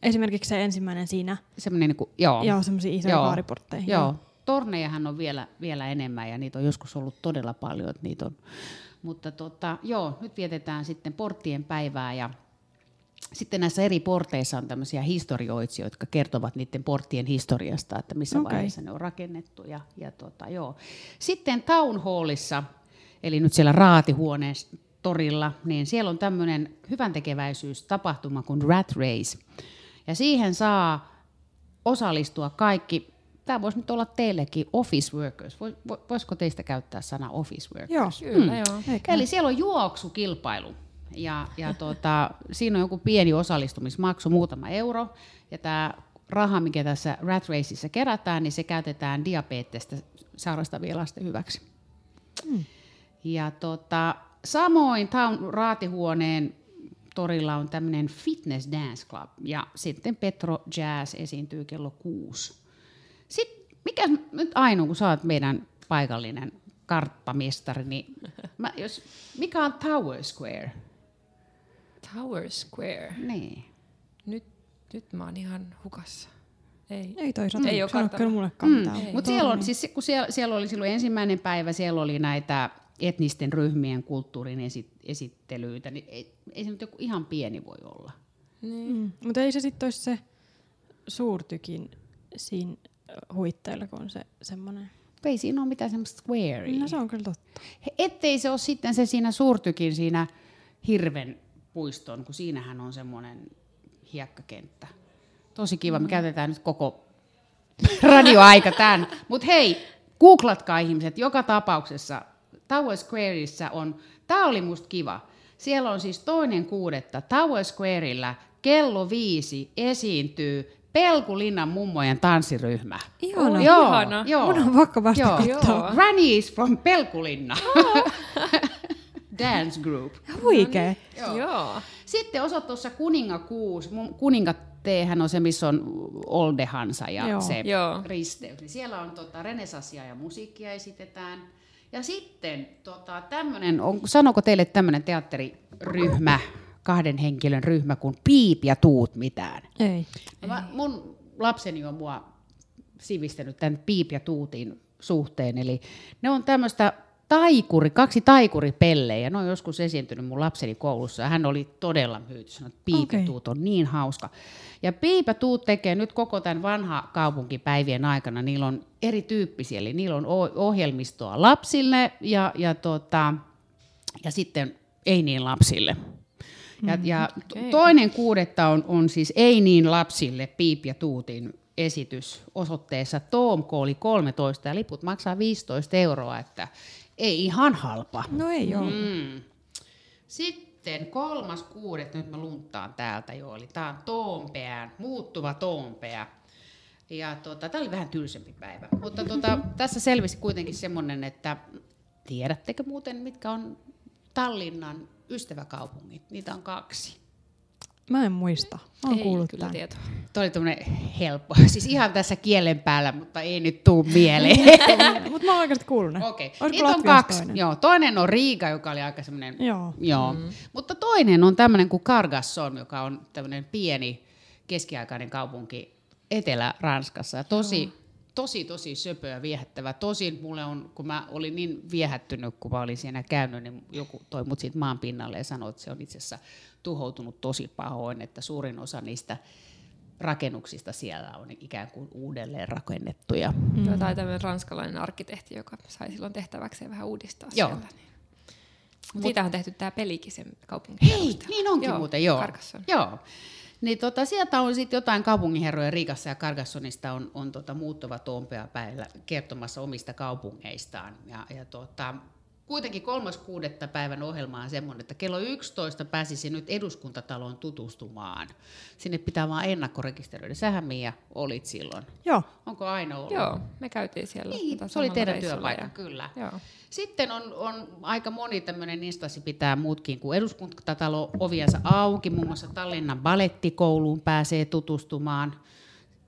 esimerkiksi se ensimmäinen siinä, Semmoinen niin kuin, joo. joo, semmoisia isoja Joo. kaariportteja. Joo. Tornejahan on vielä, vielä enemmän ja niitä on joskus ollut todella paljon. Että niitä on. Mutta tota, joo, nyt vietetään sitten porttien päivää ja sitten näissä eri porteissa on tämmöisiä historioitsijoita, jotka kertovat niiden porttien historiasta, että missä okay. vaiheessa ne on rakennettu. Ja, ja tota, joo. Sitten Town Hallissa, eli nyt siellä raatihuoneen torilla, niin siellä on tämmöinen hyvän tekeväisyystapahtuma kuin Rat Race. Ja siihen saa osallistua kaikki, tämä voisi nyt olla teillekin office workers. Vois- vo- Voisiko teistä käyttää sana office workers? Joo. Kyllä, joo. Eikä. Eli siellä on juoksukilpailu. Ja, ja tuota, siinä on joku pieni osallistumismaksu, muutama euro. Ja tämä raha, mikä tässä Rat Raceissa kerätään, niin se käytetään diabeettista sairastavien lasten hyväksi. Ja tota, samoin Town raatihuoneen torilla on tämmöinen fitness dance club. Ja sitten Petro Jazz esiintyy kello kuusi. Sitten, mikä nyt Aino, kun sä oot meidän paikallinen karppamestari, niin mä, jos, mikä on Tower Square? Tower Square. Niin. Nyt, nyt mä oon ihan hukassa. Ei. Ei toisaalta. Ei oo sano kartalla. kyllä mullekaan Mm. Mutta siellä, on, siis, kun siellä, siellä oli silloin ensimmäinen päivä, siellä oli näitä etnisten ryhmien kulttuurin esi, esittelyitä, niin ei, ei se nyt joku ihan pieni voi olla. Mm. Mutta ei se sitten olisi se suurtykin siinä huitteilla, kun on se semmoinen. Ei siinä ole mitään semmoista squarea. No se on kyllä totta. He- Ettei se ole sitten se siinä suurtykin siinä hirven puiston, kun siinähän on semmoinen hiekkakenttä. Tosi kiva, me käytetään nyt koko radioaika tämän. Mutta hei, googlatkaa ihmiset, joka tapauksessa Tower Squareissa on, tämä oli musta kiva, siellä on siis toinen kuudetta Tower Squareilla kello viisi esiintyy Pelkulinnan mummojen tanssiryhmä. Ihana. Joo, Ihana. joo. Mun on vakavasti Joo. katsoa. Grannies from Pelkulinna. Dance group. Huikee. Joo. joo. Sitten osat tuossa Kuninga 6. Mun Kuningateehän on se, missä on Oldehansa ja Joo. se Joo. risteys. Niin siellä on tota, renesassia ja musiikkia esitetään. Ja sitten tota, tämmöinen, on, sanoko teille tämmöinen teatteriryhmä, kahden henkilön ryhmä kuin Piip ja Tuut mitään? Ei. Mä, mun lapseni on mua sivistänyt tämän Piip ja Tuutin suhteen. Eli ne on tämmöistä taikuri, kaksi taikuripellejä. Ne on joskus esiintynyt mun lapseni koulussa ja hän oli todella myyty. Sanoi, että Piip Okei. ja Tuut on niin hauska. Ja Piip ja Tuut tekee nyt koko tämän vanha kaupunkipäivien aikana, niillä on erityyppisiä, eli niillä on ohjelmistoa lapsille ja, ja, tota, ja sitten ei niin lapsille. Ja, ja to- toinen kuudetta on, on siis ei niin lapsille Piip ja Tuutin esitys osoitteessa Toomko oli 13 ja liput maksaa 15 euroa, että ei ihan halpa. No ei ole. Mm. Sitten kolmas kuudet, nyt mä lunttaan täältä jo, eli tämä on Toompea, muuttuva Toompea. Ja tota, tämä oli vähän tylsempi päivä. Mutta tota, tässä selvisi kuitenkin semmoinen, että tiedättekö muuten, mitkä on Tallinnan ystäväkaupungit? Niitä on kaksi. Mä en muista. Mä oon Ei kuullut kyllä tämän. tietoa. Toi oli tämmöinen helppo, siis ihan tässä kielen päällä, mutta ei nyt tuu mieleen. Mutta mä oon oikeasti kuullut ne. Okei, Olisiko niitä on kaksi. Toinen? Joo, toinen on Riga, joka oli aika semmoinen... Joo. Joo. Mm. Mutta toinen on tämmöinen kuin Cargasson, joka on tämmöinen pieni keskiaikainen kaupunki Etelä-Ranskassa. Ja tosi, tosi, tosi söpö ja viehättävä. Tosin mulle on, kun mä olin niin viehättynyt, kun mä olin siinä käynyt, niin joku toi mut siitä maan pinnalle ja sanoi, että se on itse asiassa tuhoutunut tosi pahoin, että suurin osa niistä rakennuksista siellä on ikään kuin uudelleen rakennettuja. Mm. Tai tämmöinen ranskalainen arkkitehti, joka sai silloin tehtäväkseen vähän uudistaa Joo. siellä. Niin. Mut siitä on tehty tämä pelikin sen kaupungin Hei, perusteella. niin onkin joo, muuten, joo. Carcassonne. joo. Niin tota, sieltä on sitten jotain kaupunginherroja Riikassa ja Cargassonista on, on tota, muuttuva Toompea päällä kertomassa omista kaupungeistaan. Ja, ja tota, kuitenkin kolmas kuudetta päivän ohjelma on semmoinen, että kello 11 pääsisi nyt eduskuntataloon tutustumaan. Sinne pitää vaan ennakkorekisteröidä. Sähän Mia olit silloin. Joo. Onko aina ollut? Joo, me käytiin siellä. Niin, se oli teidän työpaikka, ja- kyllä. Joo. Sitten on, on aika moni tämmöinen instanssi pitää muutkin kuin eduskuntatalo oviensa auki. Muun muassa Tallinnan balettikouluun pääsee tutustumaan.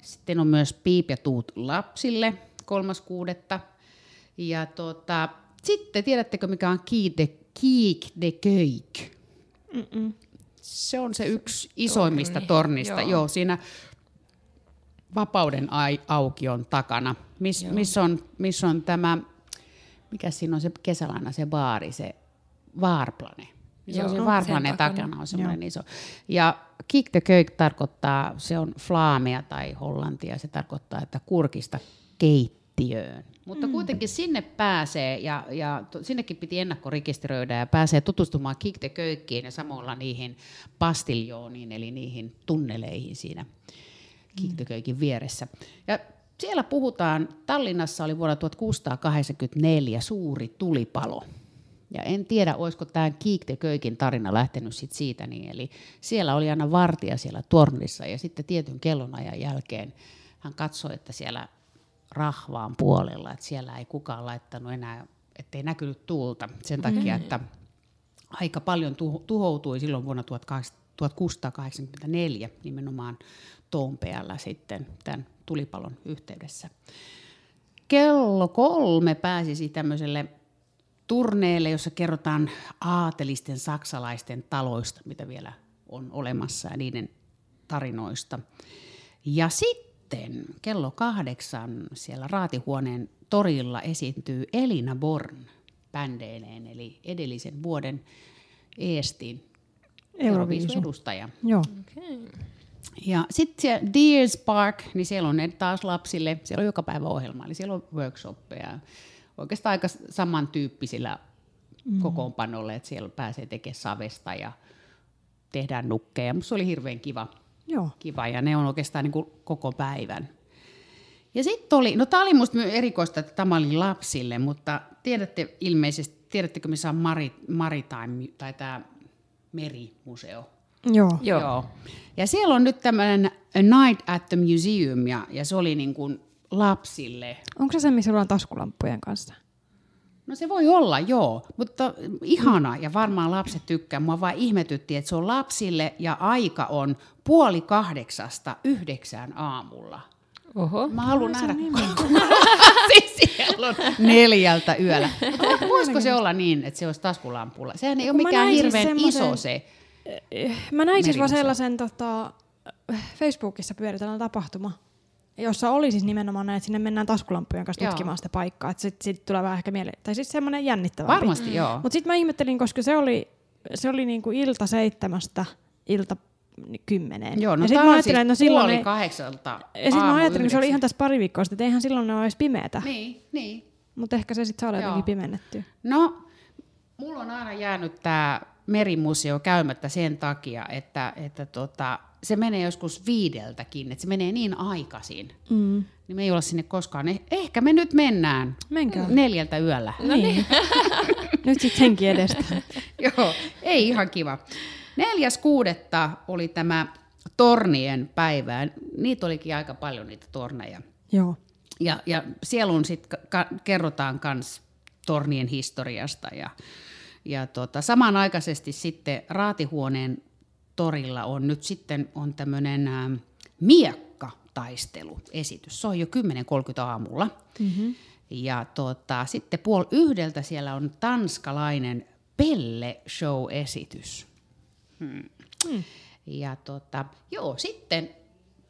Sitten on myös Piip ja Tuut lapsille kolmas kuudetta. Ja tota, sitten tiedättekö mikä on Kiik de, Kiik de Köik? Se on se yksi isoimmista Torni, tornista. joo. Joo, siinä Vapauden ai- aukion takana. Miss, missä on, miss on tämä, mikä siinä on se kesälaina, se baari, se Vaarplane. Se on se Vaarplane takana. on semmoinen iso. Ja Kick the Köik tarkoittaa, se on flaamea tai hollantia, se tarkoittaa, että kurkista keittiöön. Mutta kuitenkin sinne pääsee ja, ja to, sinnekin piti ennakkorekisteröidä ja pääsee tutustumaan Kick the ja samalla niihin pastiljooniin, eli niihin tunneleihin siinä Kiiktököikin vieressä. Ja siellä puhutaan, Tallinnassa oli vuonna 1684 suuri tulipalo. Ja en tiedä, olisiko tämä Kiikteköikin tarina lähtenyt sit siitä, niin, eli siellä oli aina vartija siellä tornissa ja sitten tietyn kellonajan jälkeen hän katsoi, että siellä rahvaan puolella, että siellä ei kukaan laittanut enää, ettei näkynyt tuulta sen takia, että aika paljon tuho- tuhoutui silloin vuonna 18- 1684 nimenomaan Toompealla sitten tämän tulipalon yhteydessä. Kello kolme pääsisi tämmöiselle turneelle, jossa kerrotaan aatelisten saksalaisten taloista, mitä vielä on olemassa ja niiden tarinoista. Ja sitten kello kahdeksan siellä Raatihuoneen torilla esiintyy Elina Born bändeineen, eli edellisen vuoden Eestin Euroviisu. edustaja. Joo. Ja sitten Deers Park, niin siellä on ne taas lapsille, siellä on joka päivä ohjelma, eli siellä on workshoppeja, oikeastaan aika samantyyppisillä mm. kokoonpanoilla, että siellä pääsee tekemään savesta ja tehdään nukkeja. Musta se oli hirveän kiva, Joo. kiva ja ne on oikeastaan niin kuin koko päivän. Ja sitten oli, no tämä oli musta erikoista, että tämä oli lapsille, mutta tiedätte ilmeisesti, tiedättekö missä on Mari, Maritime, tai tämä merimuseo? Joo. Joo. Joo. Ja siellä on nyt tämmöinen A Night at the Museum, ja, ja se oli niin kuin lapsille. Onko se se, missä ollaan taskulampujen kanssa? No se voi olla, joo, mutta ihana ja varmaan lapset tykkää. Mua vaan ihmetytti, että se on lapsille ja aika on puoli kahdeksasta yhdeksään aamulla. Oho. Mä haluan nähdä, siis siellä on neljältä yöllä. Mutta voisiko se olla niin, että se olisi taskulampulla? Sehän ei ole kun mä mikään siis hirveän semmoisen- iso se. Mä näin siis vaan sellaisen tota, Facebookissa pyöritellään tapahtuma, jossa oli siis nimenomaan näin, että sinne mennään taskulampujen kanssa Joo. tutkimaan sitä paikkaa. Että sit, sit tulee vähän ehkä mieleen, tai siis semmoinen jännittävä. Varmasti joo. Mutta sitten mä ihmettelin, koska se oli, se oli niinku ilta seitsemästä ilta kymmeneen. Joo, no ja sit tää mä ajattelin, siis että no silloin puoli kahdeksalta ja sitten mä ajattelin, kun se oli ihan tässä pari viikkoa sitten, että eihän silloin ole edes pimeätä. Niin, niin. Mutta ehkä se sitten Joo. jotenkin pimennettyä. No, mulla on aina jäänyt tämä merimuseo käymättä sen takia, että, että tota, se menee joskus viideltäkin, että se menee niin aikaisin. Mm. Niin me ei olla sinne koskaan. Eh- Ehkä me nyt mennään Menkää. neljältä yöllä. No niin. Nyt sitten senkin edestä. Joo, ei ihan kiva. Neljäs kuudetta oli tämä tornien päivää. Niitä olikin aika paljon niitä torneja. Joo. Ja, ja siellä on sit, ka, kerrotaan myös tornien historiasta. Ja, ja tota, samanaikaisesti sitten Raatihuoneen torilla on nyt sitten on tämmöinen miekka-taisteluesitys. Se on jo 10.30 aamulla. Mm-hmm. Ja tota, sitten puoli yhdeltä siellä on tanskalainen Pelle Show-esitys. Hmm. Hmm. Ja tota, joo, sitten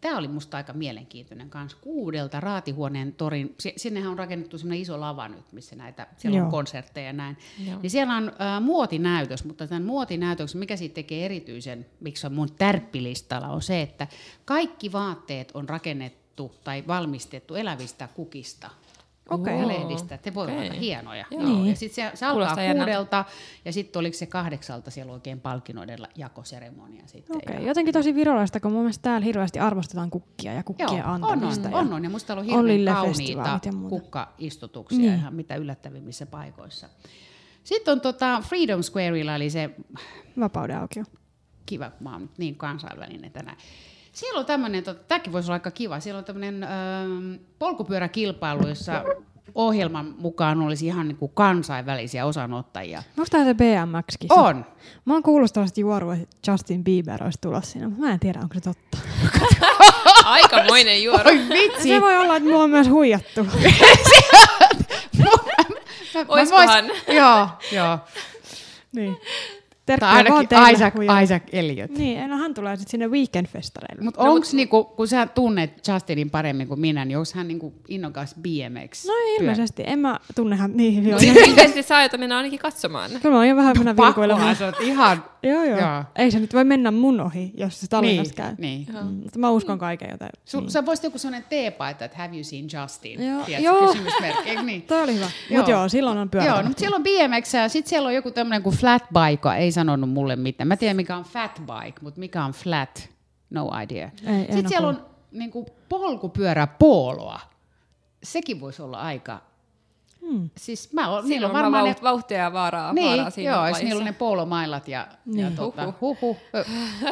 tämä oli musta aika mielenkiintoinen kanssa. Kuudelta Raatihuoneen torin, sinnehän on rakennettu semmoinen iso lava nyt, missä näitä, siellä Joo. on konsertteja ja näin. Joo. Niin siellä on ä, muotinäytös, mutta tämän muotinäytöksen, mikä siitä tekee erityisen, miksi on mun tärppilistalla, on se, että kaikki vaatteet on rakennettu tai valmistettu elävistä kukista okay. ja lehdistä. Te voi okay. olla hienoja. Joo. Niin. Ja sitten se, se alkaa kuudelta ja sitten oliko se kahdeksalta siellä oikein palkinoiden jakoseremonia. Sitten. Okay. Ja... Jotenkin tosi virolaista, kun mun mielestä täällä hirveästi arvostetaan kukkia ja kukkien Joo, antamista. On, on, on, on. Ja musta on hirveän kauniita kukkaistutuksia niin. ihan mitä yllättävimmissä paikoissa. Sitten on tota Freedom Squareilla, eli se... Vapauden aukio. Kiva, mä oon niin kansainvälinen tänään. Siellä on tämmöinen, tämäkin voisi olla aika kiva, siellä on tämmöinen ähm, polkupyöräkilpailu, jossa ohjelman mukaan olisi ihan niin kuin kansainvälisiä osanottajia. Onko se BMX? On. Mä oon kuullut tällaista juorua, että Justin Bieber olisi tulossa siinä, mutta mä en tiedä, onko se totta. Aikamoinen juoru. Oi vitsi. Se voi olla, että mua on myös huijattu. Oiskohan? Joo, joo. Niin. Terkkuja tai ainakin Isaac, Isaac Elliot. Niin, no hän tulee sitten sinne weekend-festareille. Mutta no, onko mut... niinku, kun sä tunnet Justinin paremmin kuin minä, niin onko hän niinku innokas BMX? No ilmeisesti, en mä tunne hän niin hyvin. No, ilmeisesti saa, että mennä ainakin katsomaan. Kyllä mä oon jo vähän mennä vilkuilemaan. sä oot ihan... joo, joo, joo. Ei se nyt voi mennä mun ohi, jos se Tallinnassa niin, käy. Niin. Mm, mutta mä uskon kaiken, joten... Su, niin. Sä voisit joku sellainen teepaita, että have you seen Justin? Joo, Tiedätkö, joo. kysymysmerkki, eikö niin? Toi oli hyvä. Mutta joo, silloin on pyörä. Joo, no, mutta siellä on BMX ja sitten siellä on joku tämmöinen kuin flat bike, ei sanonut mulle mitään. Mä tiedän, mikä on fat bike, mutta mikä on flat, no idea. Ei, Sitten siellä on niin kuin, polkupyöräpooloa. Sekin voisi olla aika... Hmm. Siis mä oon, niillä on varmaan ne... vauhtia ja vaaraa, niin, vaaraa siinä joo, niillä on ne poolomailat ja, niin. ja tota, huhu,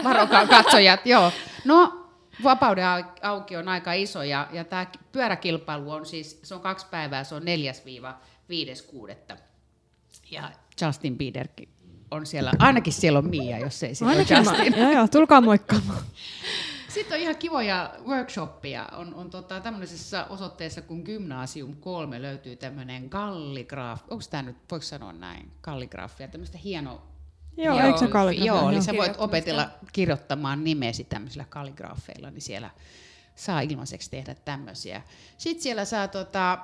varokaa katsojat, joo. No, vapauden auki on aika iso ja, ja tämä pyöräkilpailu on siis, se on kaksi päivää, se on 4-5.6. Ja Justin Bieberkin on siellä, ainakin siellä on Mia, jos ei siellä ainakin ole Justin. Mä, joo, joo, tulkaa moikkaamaan. Sitten on ihan kivoja workshoppia. On, on tota, tämmöisessä osoitteessa kuin Gymnasium 3 löytyy tämmöinen kalligraaf. Onko tämä nyt, voiko sanoa näin, kalligraafia, tämmöistä hieno Joo, eikö se kalligrafia? Joo, eli sä voit opetella kirjoittamaan nimesi tämmöisillä kalligraafeilla, niin siellä saa ilmaiseksi tehdä tämmöisiä. Sitten siellä saa tota,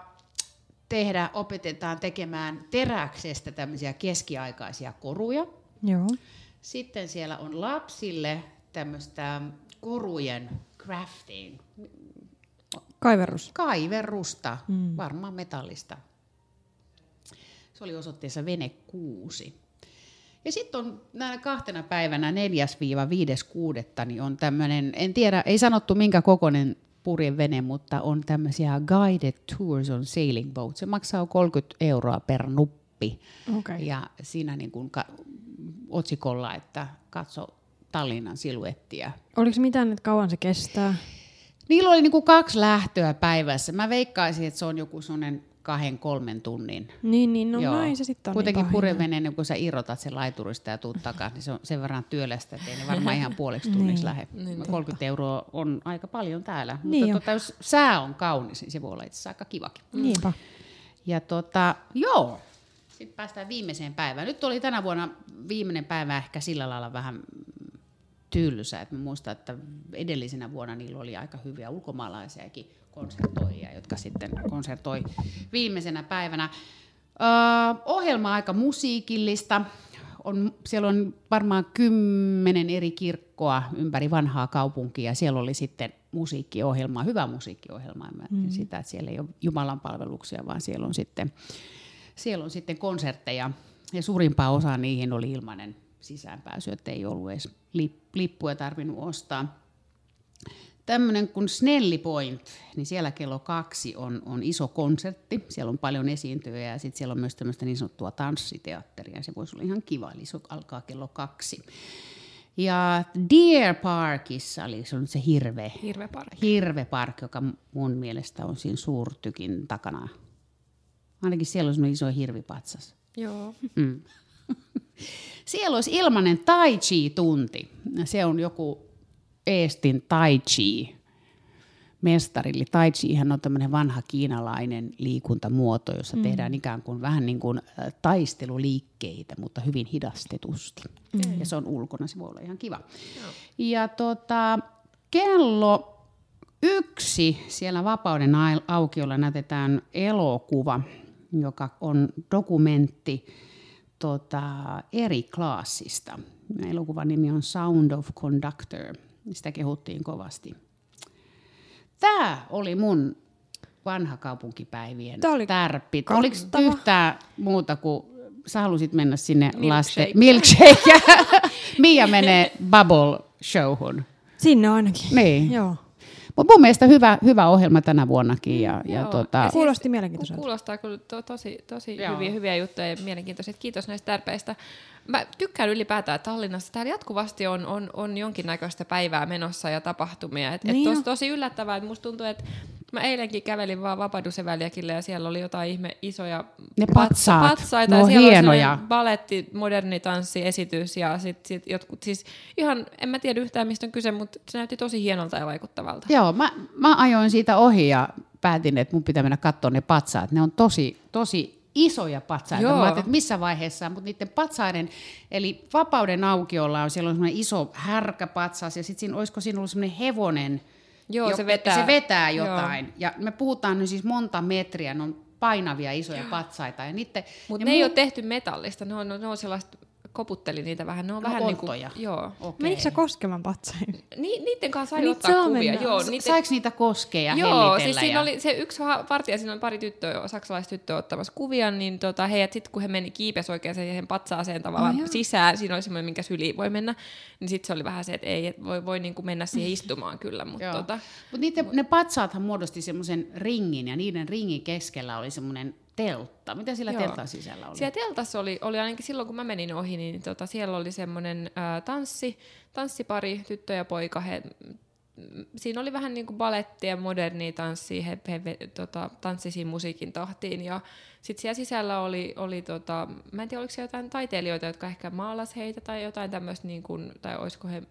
tehdä, opetetaan tekemään teräksestä tämmöisiä keskiaikaisia koruja. Joo. Sitten siellä on lapsille tämmöistä korujen crafting. Kaiverus. Kaiverusta, mm. varmaan metallista. Se oli osoitteessa Vene 6. Ja sitten on näinä kahtena päivänä 4-5.6. niin on tämmöinen, en tiedä, ei sanottu minkä kokoinen purjevene, mutta on tämmöisiä guided tours on sailing boat. Se maksaa 30 euroa per nuppi. Okay. Ja siinä niin kuin ka- otsikolla, että katso Tallinnan siluettia. Oliko mitään, että kauan se kestää? Niillä oli niin kuin kaksi lähtöä päivässä. Mä veikkaisin, että se on joku sellainen kahden, kolmen tunnin. Niin, niin no Joo. näin se sitten on. Kuitenkin niin purjeveneen, niin kun sä irrotat sen laiturista ja tuut takaisin, niin se on sen verran työlästä, että ei ne varmaan ihan puoleksi tunniksi niin. lähde. Niin, 30 totta. euroa on aika paljon täällä. Niin Mutta tota, jos sää on kaunis, niin se voi olla itse asiassa aika kivakin. Niinpä. Ja tota, joo, sitten päästään viimeiseen päivään. Nyt oli tänä vuonna viimeinen päivä ehkä sillä lailla vähän tylsä. Et mä muistan, että edellisenä vuonna niillä oli aika hyviä ulkomaalaisiakin konsertoijia, jotka sitten konsertoi viimeisenä päivänä. Öö, ohjelma aika musiikillista. On, siellä on varmaan kymmenen eri kirkkoa ympäri vanhaa kaupunkia. Siellä oli sitten musiikkiohjelmaa, hyvä musiikkiohjelma. Mä mm. sitä, että siellä ei ole Jumalan palveluksia, vaan siellä on sitten, siellä on sitten konsertteja. Ja suurimpaa osa niihin oli ilmainen sisäänpääsy, että ei ollut edes lippuja tarvinnut ostaa. Tämmöinen kuin Snelli Point, niin siellä kello kaksi on, on iso konsertti. Siellä on paljon esiintyjä ja sitten siellä on myös tämmöistä niin sanottua tanssiteatteria. Se voisi olla ihan kiva, eli se alkaa kello kaksi. Ja Deer Parkissa oli se, on se hirve, Hirveä parkki. hirvepark, joka mun mielestä on siinä suurtykin takana. Ainakin siellä on semmoinen iso hirvipatsas. Joo. Mm. Siellä olisi ilmainen tai chi-tunti. Se on joku Eestin tai chi mestari. Eli tai chihän on tämmöinen vanha kiinalainen liikuntamuoto, jossa mm. tehdään ikään kuin vähän niin kuin taisteluliikkeitä, mutta hyvin hidastetusti. Mm. Ja se on ulkona, se voi olla ihan kiva. Ja tota, kello yksi siellä Vapauden aukiolla näytetään elokuva, joka on dokumentti tota, eri klassista. Elokuvan nimi on Sound of Conductor. Sitä kehuttiin kovasti. Tämä oli mun vanha kaupunkipäivien oli tärppi. kattava. Oliko yhtään muuta kuin sä halusit mennä sinne lasten Milkshake. Mia menee bubble showhun. Sinne ainakin. Niin. Joo. Mutta mun mielestä hyvä, hyvä ohjelma tänä vuonnakin. Ja, ja Joo. tota, Ja Kuulosti Ku- mielenkiintoiselta. Kuulostaa kyllä to, tosi, tosi Joo. hyviä, hyviä juttuja ja mielenkiintoisia. Kiitos näistä tärpeistä. Mä tykkään ylipäätään että Tallinnassa. Täällä jatkuvasti on, on, on jonkinnäköistä päivää menossa ja tapahtumia. Et, Niin et tos, tosi yllättävää. Et musta tuntuu, että mä eilenkin kävelin vaan Vapadusen väliäkille ja siellä oli jotain ihme isoja Ne patsa- patsaat, patsaita. ne ja siellä hienoja. Oli baletti, moderni tanssiesitys ja sit, sit jotkut, siis ihan, en mä tiedä yhtään mistä on kyse, mutta se näytti tosi hienolta ja vaikuttavalta. Joo, mä, mä ajoin siitä ohi ja päätin, että mun pitää mennä katsoa ne patsaat. Ne on tosi, tosi isoja patsaita. Joo. Mä ajattelin, että missä vaiheessa, mutta niiden patsaiden, eli vapauden aukiolla on, siellä on semmoinen iso härkäpatsas ja sitten siinä, olisiko siinä ollut semmoinen hevonen, Joo, se joka- vetää. se vetää Joo. jotain. Ja me puhutaan nyt siis monta metriä, ne on painavia isoja patsaita. Ja niiden, Mutta ne ne, ei muu- ole tehty metallista, ne on, ne on sellaista, koputteli niitä vähän, ne on No, vähän oltoja. niinku, joo. Okei. Menikö sä koskemaan patsain? Ni, niiden kanssa sai Niitä ottaa kuvia, mennä. joo. Niiden, Saiko niitä koskea ja Joo, hellitellä siis siinä ja... oli se yksi vartija, siinä oli pari tyttöä, saksalaiset tyttöä ottamassa kuvia, niin tota, heidät sitten kun he meni kiipes oikein siihen patsaaseen tavallaan Oh, joo. sisään, siinä oli semmoinen, minkä syli voi mennä, niin sitten se oli vähän se, että ei, et voi, voi niinku mennä siihen istumaan kyllä, mutta tota, Mut niiden, ne patsaathan muodosti semmoisen ringin ja niiden ringin keskellä oli semmoinen teltta. Mitä sillä Joo. teltan sisällä oli? Siellä teltassa oli, oli ainakin silloin, kun mä menin ohi, niin tota, siellä oli semmoinen tanssi, tanssipari, tyttö ja poika. He, mm, siinä oli vähän niin kuin balettia ja modernia tanssia, he, he tota, tanssisivat siinä musiikin tahtiin. Ja sitten siellä sisällä oli, oli tota, mä en tiedä, oliko siellä jotain taiteilijoita, jotka ehkä maalas heitä tai jotain tämmöistä, niin kuin, tai olisiko he,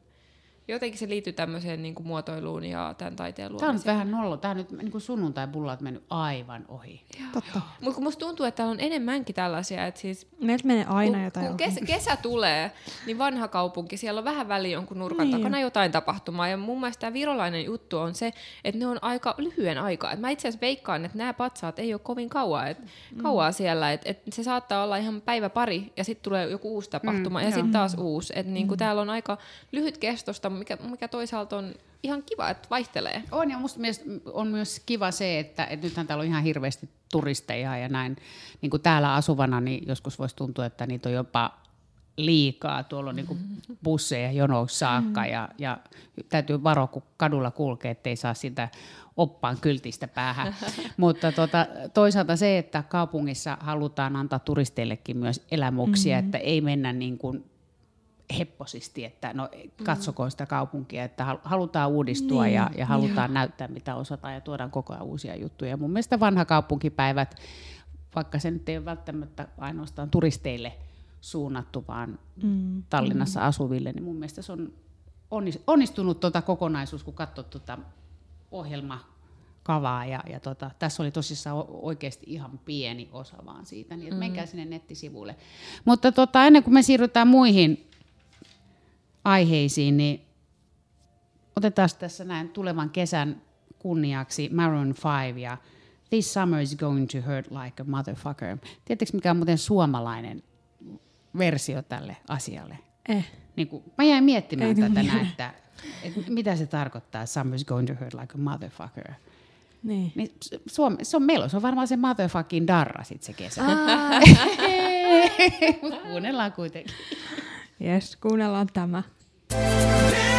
jotenkin se liittyy tämmöiseen niin kuin muotoiluun ja tämän taiteen Tämä on luomiseen. vähän nollo. Tämä on nyt niin kuin sunnuntai bullat mennyt aivan ohi. Totta. Mutta musta tuntuu, että täällä on enemmänkin tällaisia, että siis Meiltä menee aina kun, jotain kun ohi. kes, kesä tulee, niin vanha kaupunki, siellä on vähän väliä jonkun nurkan Niin. takana jotain tapahtumaa. Ja mun mielestä tämä virolainen juttu on se, että ne on aika lyhyen aikaa. Et mä itse asiassa veikkaan, että nämä patsaat ei ole kovin kauan, et, Mm. kauaa siellä. Et, et se saattaa olla ihan päivä pari ja sitten tulee joku uusi tapahtuma mm, ja sitten taas uusi. Et niinku Mm. täällä on aika lyhyt kestosta, mikä, mikä toisaalta on ihan kiva, että vaihtelee. On ja musta on myös kiva se, että, että nythän täällä on ihan hirveästi turisteja ja näin. Niin kuin täällä asuvana, niin joskus voisi tuntua, että niitä on jopa liikaa. Tuolla on niin kuin busseja jonoksi saakka ja, ja täytyy varoa, kun kadulla kulkee, ettei saa sitä oppaan kyltistä päähän. Mutta tota, toisaalta se, että kaupungissa halutaan antaa turisteillekin myös elämyksiä, mm-hmm. että ei mennä niin kuin hepposisti, että no katsokoon sitä kaupunkia, että hal- halutaan uudistua niin, ja, ja halutaan joo. näyttää mitä osataan ja tuodaan koko ajan uusia juttuja. Ja mun mielestä vanha kaupunkipäivät, vaikka se nyt ei ole välttämättä ainoastaan turisteille suunnattu, vaan mm, Tallinnassa mm. asuville, niin mun mielestä se on onnis- onnistunut tuota kokonaisuus, kun katsoo tuota ohjelma kavaa ja, ja tota, tässä oli tosissaan oikeasti ihan pieni osa vaan siitä, niin mm. menkää sinne nettisivuille. Mutta tota, ennen kuin me siirrytään muihin aiheisiin, niin otetaan tässä näin tulevan kesän kunniaksi Maroon 5 ja This summer is going to hurt like a motherfucker. Tiedättekö mikä on muuten suomalainen versio tälle asialle? Eh. Niin kuin, mä jäin miettimään Ei tätä näin, että, että mitä se tarkoittaa, summer is going to hurt like a motherfucker. Niin. Niin Suome, se on, meillä se on varmaan se motherfucking darra sit se kesä. Mutta kuunnellaan kuitenkin. Jes, kuunnellaan tämä. This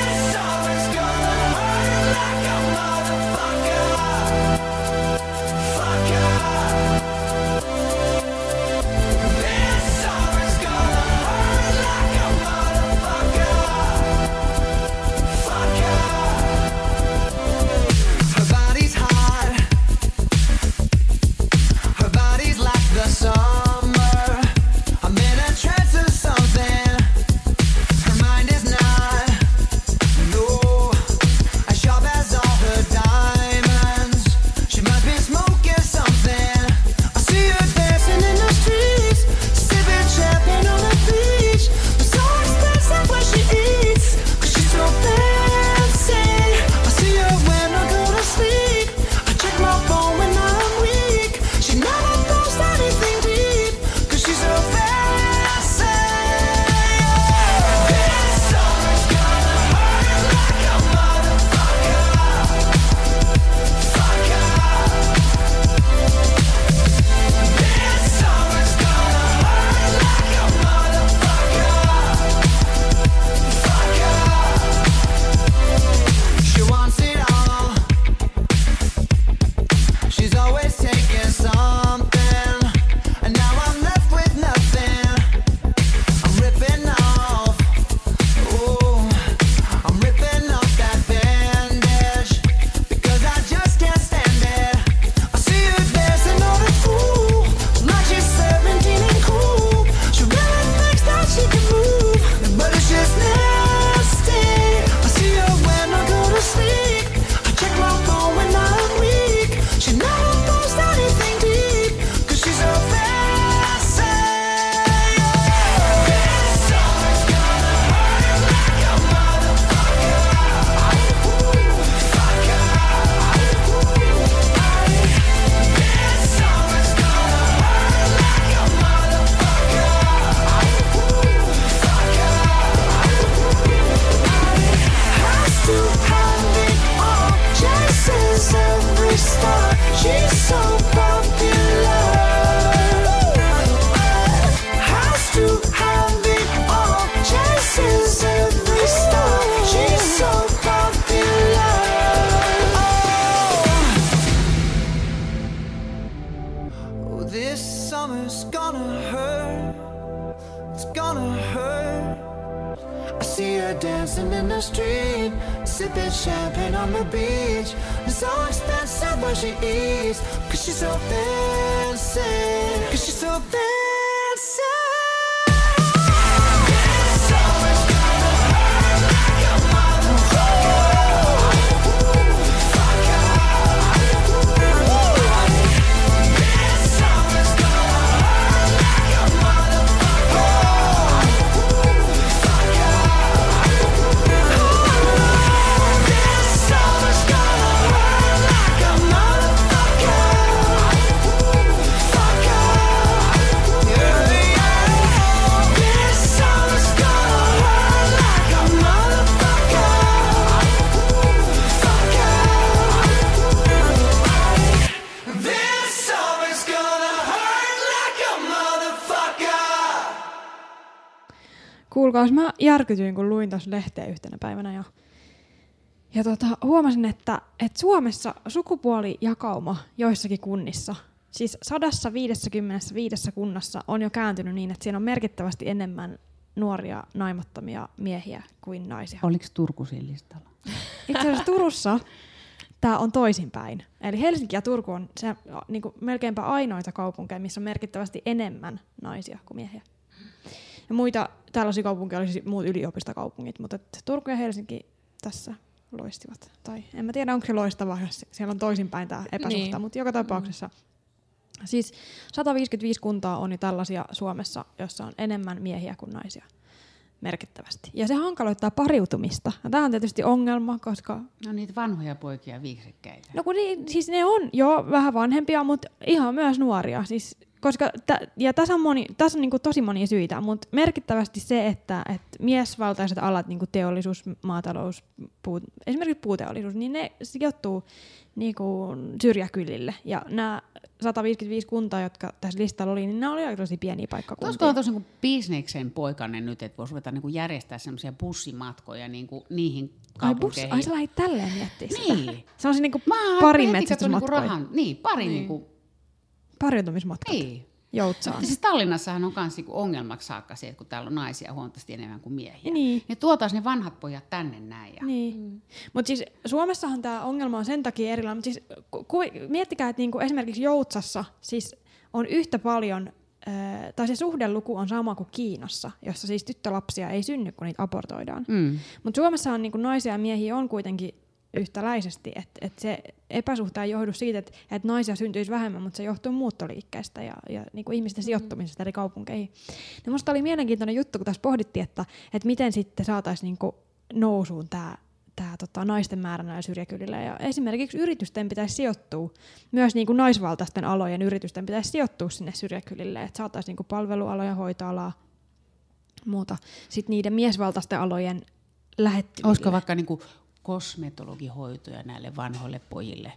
järkytyin, kun luin tuossa lehteä yhtenä päivänä ja, ja tota, huomasin, että, että Suomessa sukupuolijakauma joissakin kunnissa, siis 155 kunnassa on jo kääntynyt niin, että siinä on merkittävästi enemmän nuoria naimattomia miehiä kuin naisia. Oliko Turku siinä listalla? Itse asiassa Turussa tämä on toisinpäin. Eli Helsinki ja Turku on se, niin kuin melkeinpä ainoita kaupunkeja, missä on merkittävästi enemmän naisia kuin miehiä. Ja muita tällaisia kaupunkeja olisi muut yliopistokaupungit, mutta Turku ja Helsinki tässä loistivat. Tai en mä tiedä, onko se loistavaa, jos siellä on toisinpäin tämä epäsuhta, Niin. niin. mutta joka tapauksessa. Siis 155 kuntaa on jo tällaisia Suomessa, jossa on enemmän miehiä kuin naisia merkittävästi. Ja se hankaloittaa pariutumista. Ja tämä on tietysti ongelma, koska No niitä vanhoja poikia viiksekkäitä. No kun niin, siis ne on jo vähän vanhempia, mutta ihan myös nuoria. Siis, koska tä, ja tässä on, moni, tässä on niinku tosi monia syitä, mutta merkittävästi se, että, että miesvaltaiset alat, niinku teollisuus, maatalous, puu, esimerkiksi puuteollisuus, niin ne sijoittuu niinku syrjäkylille. Ja nämä 155 kuntaa, jotka tässä listalla oli, niin nämä oli aika tosi pieniä paikkakuntia. Olisiko tosi niin bisneksen poikainen nyt, että voisi ruveta niin järjestää semmoisia bussimatkoja niin kuin niihin ai, bus, ai sä lähdit tälleen miettimään sitä. Niin. Se on niinku pari niinku metsästysmatkoja. rahan, niin, pari niin. Niin kuin, Pariutumismatkat. niin. Joutsaan. Siis Tallinnassahan on myös niinku ongelmaksi saakka se, että kun täällä on naisia huomattavasti enemmän kuin miehiä. Niin. Ne tuotaisiin ne vanhat pojat tänne näin. Ja... Niin. Mm. Mutta siis Suomessahan tämä ongelma on sen takia erilainen. Mut siis, ku, miettikää, että niinku esimerkiksi Joutsassa siis on yhtä paljon, ää, tai se suhdeluku on sama kuin Kiinassa, jossa siis tyttölapsia ei synny, kun niitä abortoidaan. Mm. Mutta Suomessahan niinku naisia ja miehiä on kuitenkin yhtäläisesti, että et se epäsuhta ei johdu siitä, että et naisia syntyisi vähemmän, mutta se johtuu muuttoliikkeestä ja, ja niinku ihmisten sijoittumisesta eri kaupunkeihin. Ja musta oli mielenkiintoinen juttu, kun tässä pohdittiin, että, että miten sitten saataisiin niinku nousuun tämä tää, tota, naisten määrä näillä syrjäkylillä. Ja esimerkiksi yritysten pitäisi sijoittua, myös niinku naisvaltaisten alojen yritysten pitäisi sijoittua sinne syrjäkylille, että saataisiin niinku palvelualoja, hoitoalaa, muuta. Sitten niiden miesvaltaisten alojen lähettyville. Olisiko vaikka niinku kosmetologihoitoja näille vanhoille pojille?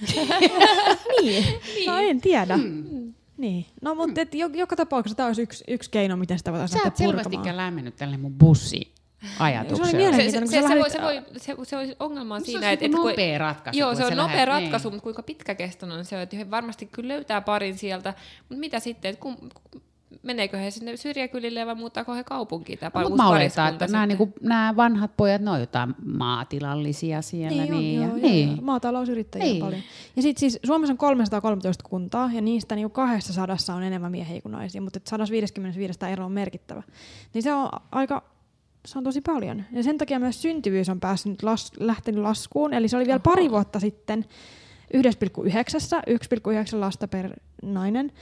niin. No en tiedä. Mm. Niin. No mutta et jo, joka tapauksessa tämä olisi yksi, yksi keino, miten sitä voitaisiin Sä lähteä et purkamaan. selvästikään lämmennyt tälle mun bussi ajatuksella. Se oli Se, mielenkiintoinen, se, kun se, sä se, voi, se, voi, se, se ongelma on Se siinä, että... niinku kun- nopea ratkaisu, Joo, kun se on sä nopea lähdet- ratkaisu, niin. mutta kuinka pitkäkestoinen on se, että he varmasti kyllä löytää parin sieltä. Mutta mitä sitten, että kun, meneekö he sinne syrjäkylille vai muuttaako he kaupunkiin tämä No, mä oletan, että nämä, niinku, nämä vanhat pojat, ne on jotain maatilallisia siellä. Niin, Niin, on, ja, joo, niin. joo, joo. Maatalousyrittäjiä Niin. paljon. Ja sitten siis Suomessa on 313 kuntaa, ja niistä niinku 200 on enemmän miehiä kuin naisia, mutta et 155 tämä ero on merkittävä. Niin se on aika, se on tosi paljon. Ja sen takia myös syntyvyys on päässyt nyt las, lähtenyt laskuun, eli se oli vielä pari vuotta sitten 1,9, 1,9 lasta per nainen,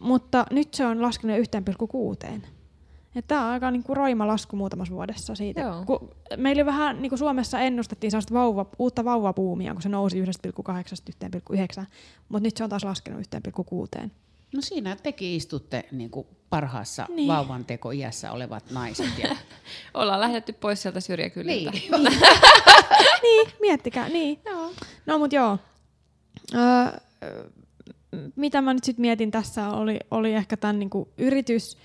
mutta nyt se on laskenut 1,6. Tämä on aika niinku roima lasku muutamassa vuodessa siitä. Joo. Kun meillä vähän niin kuin Suomessa ennustettiin sellaista vauva, uutta vauvapuumia, kun se nousi 1,8-1,9, mutta nyt se on taas laskenut 1,6. No siinä tekin istutte niin kuin parhaassa Niin. vauvantekoiässä olevat naiset. Ja... Ollaan lähdetty pois sieltä syrjäkyliltä. niin. niin, miettikää, niin. Joo. No mut joo. Öö, mitä mä nyt sitten mietin tässä oli, oli ehkä tämän niinku yritys,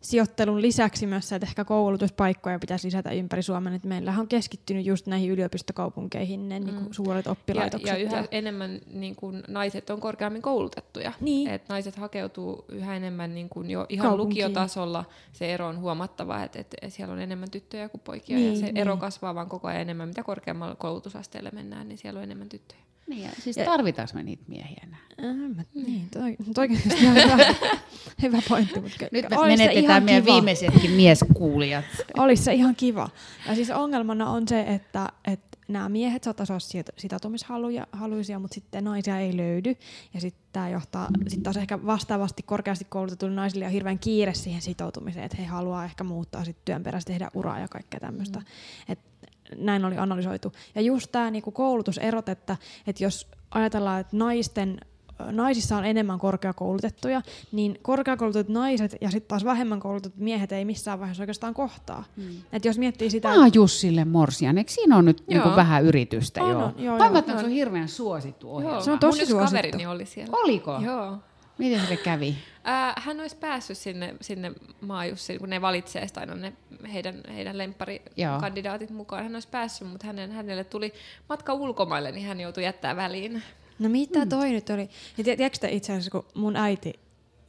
sijoittelun lisäksi myös se, että ehkä koulutuspaikkoja pitäisi lisätä ympäri Suomen. Että meillähän on keskittynyt just näihin yliopistokaupunkeihin ne mm. niin suuret oppilaitokset. Ja, ja yhä enemmän niin kuin, naiset on korkeammin koulutettuja. Niin. Et naiset hakeutuu yhä enemmän niin kuin jo ihan Kaupunkiin. lukiotasolla. Se ero on huomattava, että, että siellä on enemmän tyttöjä kuin poikia. Niin, ja se niin. ero kasvaa vaan koko ajan enemmän. Mitä korkeammalle koulutusasteelle mennään, niin siellä on enemmän tyttöjä. Niin, ja siis tarvitaanko me niitä miehiä enää? Äh, mä, niin, toi, toi on hyvä, hyvä pointti. Mutta Nyt me menetetään meidän kiva. viimeisetkin mieskuulijat. Olisi se ihan kiva. Ja siis ongelmana on se, että, että nämä miehet saattaisi olla sit- sitoutumishaluisia, mutta sitten naisia ei löydy. Ja sitten tämä johtaa sitten taas ehkä vastaavasti korkeasti koulutetuille naisille on hirveän kiire siihen sitoutumiseen, että he haluaa ehkä muuttaa sitten työn perässä, tehdä uraa ja kaikkea tämmöistä. Mm. Et näin oli analysoitu. Ja just tämä niinku koulutuserot, että, että jos ajatellaan, että naisten naisissa on enemmän korkeakoulutettuja, niin korkeakoulutetut naiset ja sitten taas vähemmän koulutetut miehet ei missään vaiheessa oikeastaan kohtaa. Mm. Et jos miettii sitä... Mä Jussille Morsian, eikö siinä on nyt niinku Joo. vähän yritystä On, jo? on, joo, Mä joo. se on hirveän suosittu ohjelma. Se on tosi Mun suosittu. kaverini oli siellä. Oliko? Joo. Miten se kävi? Ää, hän olisi päässyt sinne, sinne maajussiin, kun ne valitsee sitä aina ne heidän, heidän lempparikandidaatit mukaan. Hän olisi päässyt, mutta hänen, hänelle tuli matka ulkomaille, niin hän joutui jättää väliin. No mitä toi nyt oli? Ja tie- tiedätkö te itse asiassa, kun mun äiti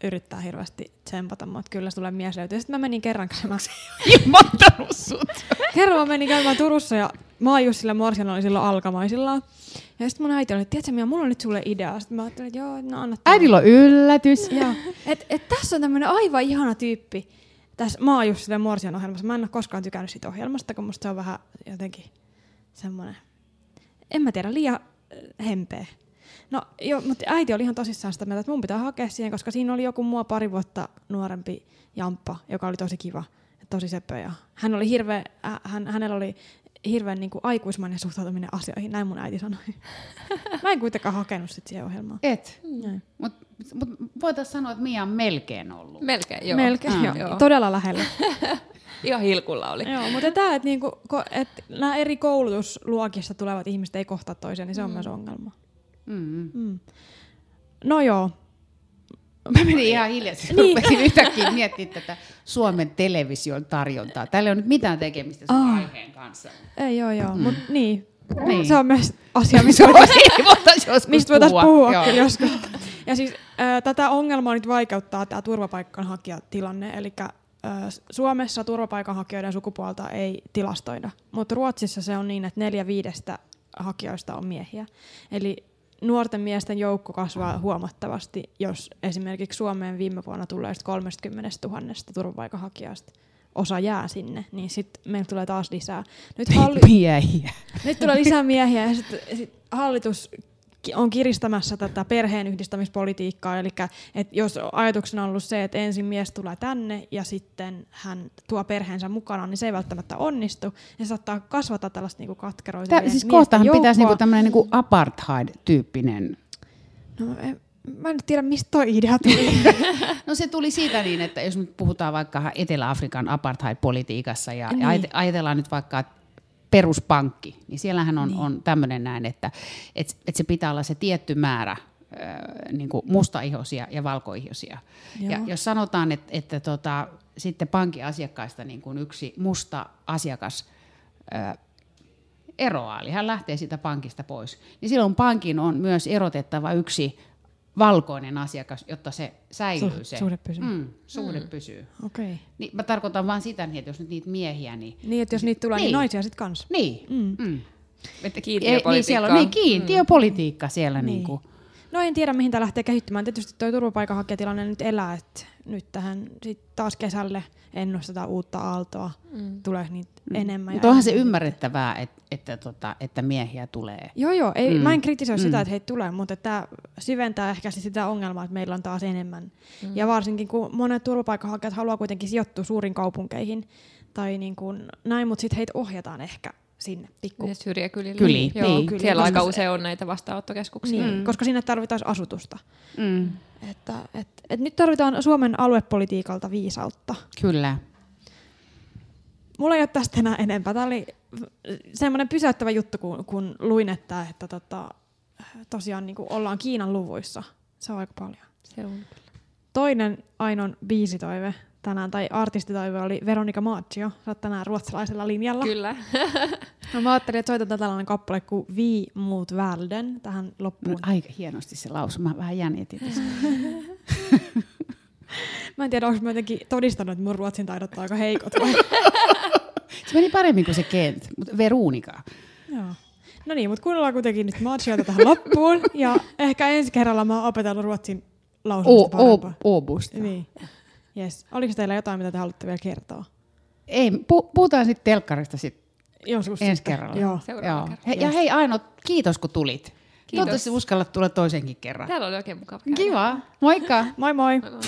yrittää hirveästi tsempata mua, että kyllä sulle mies löytyy. Sitten mä menin kerran käymään. Ilmoittanut sut. kerran mä menin käymään Turussa ja Maajussilla Morsian oli silloin alkamaisillaan. Ja sitten mun äiti oli, että tiedätkö, Mia, mulla on nyt sulle idea. Sitten mä ajattelin, että joo, no anna tulla. Äidillä on yllätys. Joo. Et, et tässä on tämmöinen aivan ihana tyyppi tässä Maajussille Morsian ohjelmassa. Mä en ole koskaan tykännyt siitä ohjelmasta, kun musta se on vähän jotenkin semmoinen, en mä tiedä, liian äh, hempeä. No joo, mutta äiti oli ihan tosissaan sitä mieltä, että mun pitää hakea siihen, koska siinä oli joku mua pari vuotta nuorempi jamppa, joka oli tosi kiva tosi seppö. Ja hän oli hirveä, hän, hänellä oli hirveän niin kuin aikuismainen suhtautuminen asioihin, näin mun äiti sanoi. Mä en kuitenkaan hakenut sit siihen ohjelmaan. Et. Näin. Mutta mut voitaisiin sanoa, että Mia on melkein ollut. Melkein, joo. Melkein, Ah, joo. joo. Todella lähellä. Ihan hilkulla oli. Joo, mutta tämä, että niinku, et nämä eri koulutusluokista tulevat ihmiset ei kohtaa toisiaan, niin se on mm. myös ongelma. Mm. Mm. No joo. Mä menin ihan hiljaisesti, niin. rupesin yhtäkkiä miettimään tätä Suomen television tarjontaa. Täällä ei ole nyt mitään tekemistä sen Ah. aiheen kanssa. Ei joo joo, mm. mutta niin. Niin. Se on myös asia, Se mistä voitaisiin puhua, puhua Joo. kyllä joskus. Ja siis äh, tätä ongelmaa nyt vaikeuttaa tämä turvapaikanhakijatilanne, eli äh, Suomessa turvapaikanhakijoiden sukupuolta ei tilastoida, mutta Ruotsissa se on niin, että neljä viidestä hakijoista on miehiä. Eli nuorten miesten joukko kasvaa huomattavasti, jos esimerkiksi Suomeen viime vuonna tulleista 30 000 turvapaikanhakijasta osa jää sinne, niin sitten meillä tulee taas lisää. Nyt halli- Miehiä. nyt tulee lisää miehiä ja sit, sit hallitus on kiristämässä tätä perheen yhdistämispolitiikkaa. Eli että jos ajatuksena on ollut se, että ensin mies tulee tänne ja sitten hän tuo perheensä mukana, niin se ei välttämättä onnistu. Ja se saattaa kasvattaa tällaista niinku katkeroita. Tää, siis kohtahan pitäisi niinku tämmöinen niinku apartheid-tyyppinen No, en, mä en tiedä, mistä toi idea tuli. No se tuli siitä niin, että jos nyt puhutaan vaikka Etelä-Afrikan apartheid-politiikassa ja, Niin. ja ajate- ajatellaan nyt vaikka peruspankki, niin siellähän on, niin. on tämmöinen näin, että et, et se pitää olla se tietty määrä niin kuin mustaihoisia ja valkoihoisia. Ja jos sanotaan, että, että tota, sitten pankin asiakkaista niin kuin yksi musta asiakas ö, eroaa, eli hän lähtee siitä pankista pois, niin silloin pankin on myös erotettava yksi valkoinen asiakas, jotta se säilyy Su- se. suhde pysyy. Mm, suhde mm. pysyy. Okei. Okay. Niin, mä tarkoitan vaan sitä, niin, että jos nyt niitä miehiä, niin... Niin, että jos niitä tulee, niin, Niin. niin naisia sitten kanssa. Niin. Mm. Mm. Että, Kiintiöpolitiikkaa. Niin, siellä on niin, kiintiöpolitiikka siellä. Niin. Niin. Niin kuin. No en tiedä, mihin tämä lähtee kehittymään. Tietysti tuo turvapaikanhakijatilanne nyt elää, että nyt tähän sit taas kesälle ennustetaan uutta aaltoa. Mm. Tulee niitä enemmän. Mutta onhan se ymmärrettävää, että, että, tota, että miehiä tulee. Joo, joo. Ei, Mm. mm. Mä en kritisoi mm. Mm. sitä, että heitä tulee, mutta tämä syventää ehkä sit sitä ongelmaa, että meillä on taas enemmän. Mm. Ja varsinkin kun monet turvapaikanhakijat haluaa kuitenkin sijoittua suuriin kaupunkeihin tai niin kuin näin, mutta sitten heitä ohjataan ehkä sinne pikku. Ja syrjäkylille. Kyliin, Joo, niin. kyllä. Siellä Koska aika se- usein on näitä vastaanottokeskuksia. Niin, mm. koska sinne tarvitaan asutusta. Mm. Että, et, et nyt tarvitaan Suomen aluepolitiikalta viisautta. Kyllä. Mulla ei ole tästä enää enempää. Tämä oli semmoinen pysäyttävä juttu, kun, kun luin, että, että tota, tosiaan niin ollaan Kiinan luvuissa. Se on aika paljon. Se on. Toinen Ainon biisitoive tänään, tai artistitoive oli Veronika Maggio. Sä oot tänään ruotsalaisella linjalla. Kyllä. No, mä ajattelin, että soitetaan tällainen kappale kuin Vi mot världen tähän loppuun. Aika hienosti se lausu. Mä vähän jännitin tässä. Mä en tiedä, onko mä jotenkin todistanut, että mun ruotsin taidot on aika heikot vai? Se meni paremmin kuin se Kent, mutta Veronika. Joo. No niin, mutta kuunnellaan kuitenkin nyt Maggiota tähän loppuun. Ja ehkä ensi kerralla mä oon opetellut ruotsin lausumista O- parempaa. o- Obusta. Niin. Yes. Oliko teillä jotain, mitä te haluatte vielä kertoa? Ei, pu- puhutaan sitten telkkarista sit Joskus ensi sitten. kerralla. Joo. Seuraavalla Joo. kerralla. He, ja hei Aino, kiitos kun tulit. Kiitos. Toivottavasti uskallat tulla toisenkin kerran. Täällä oli oikein mukava käydä. Kiva. Moikka. Moi moi! Moi moi.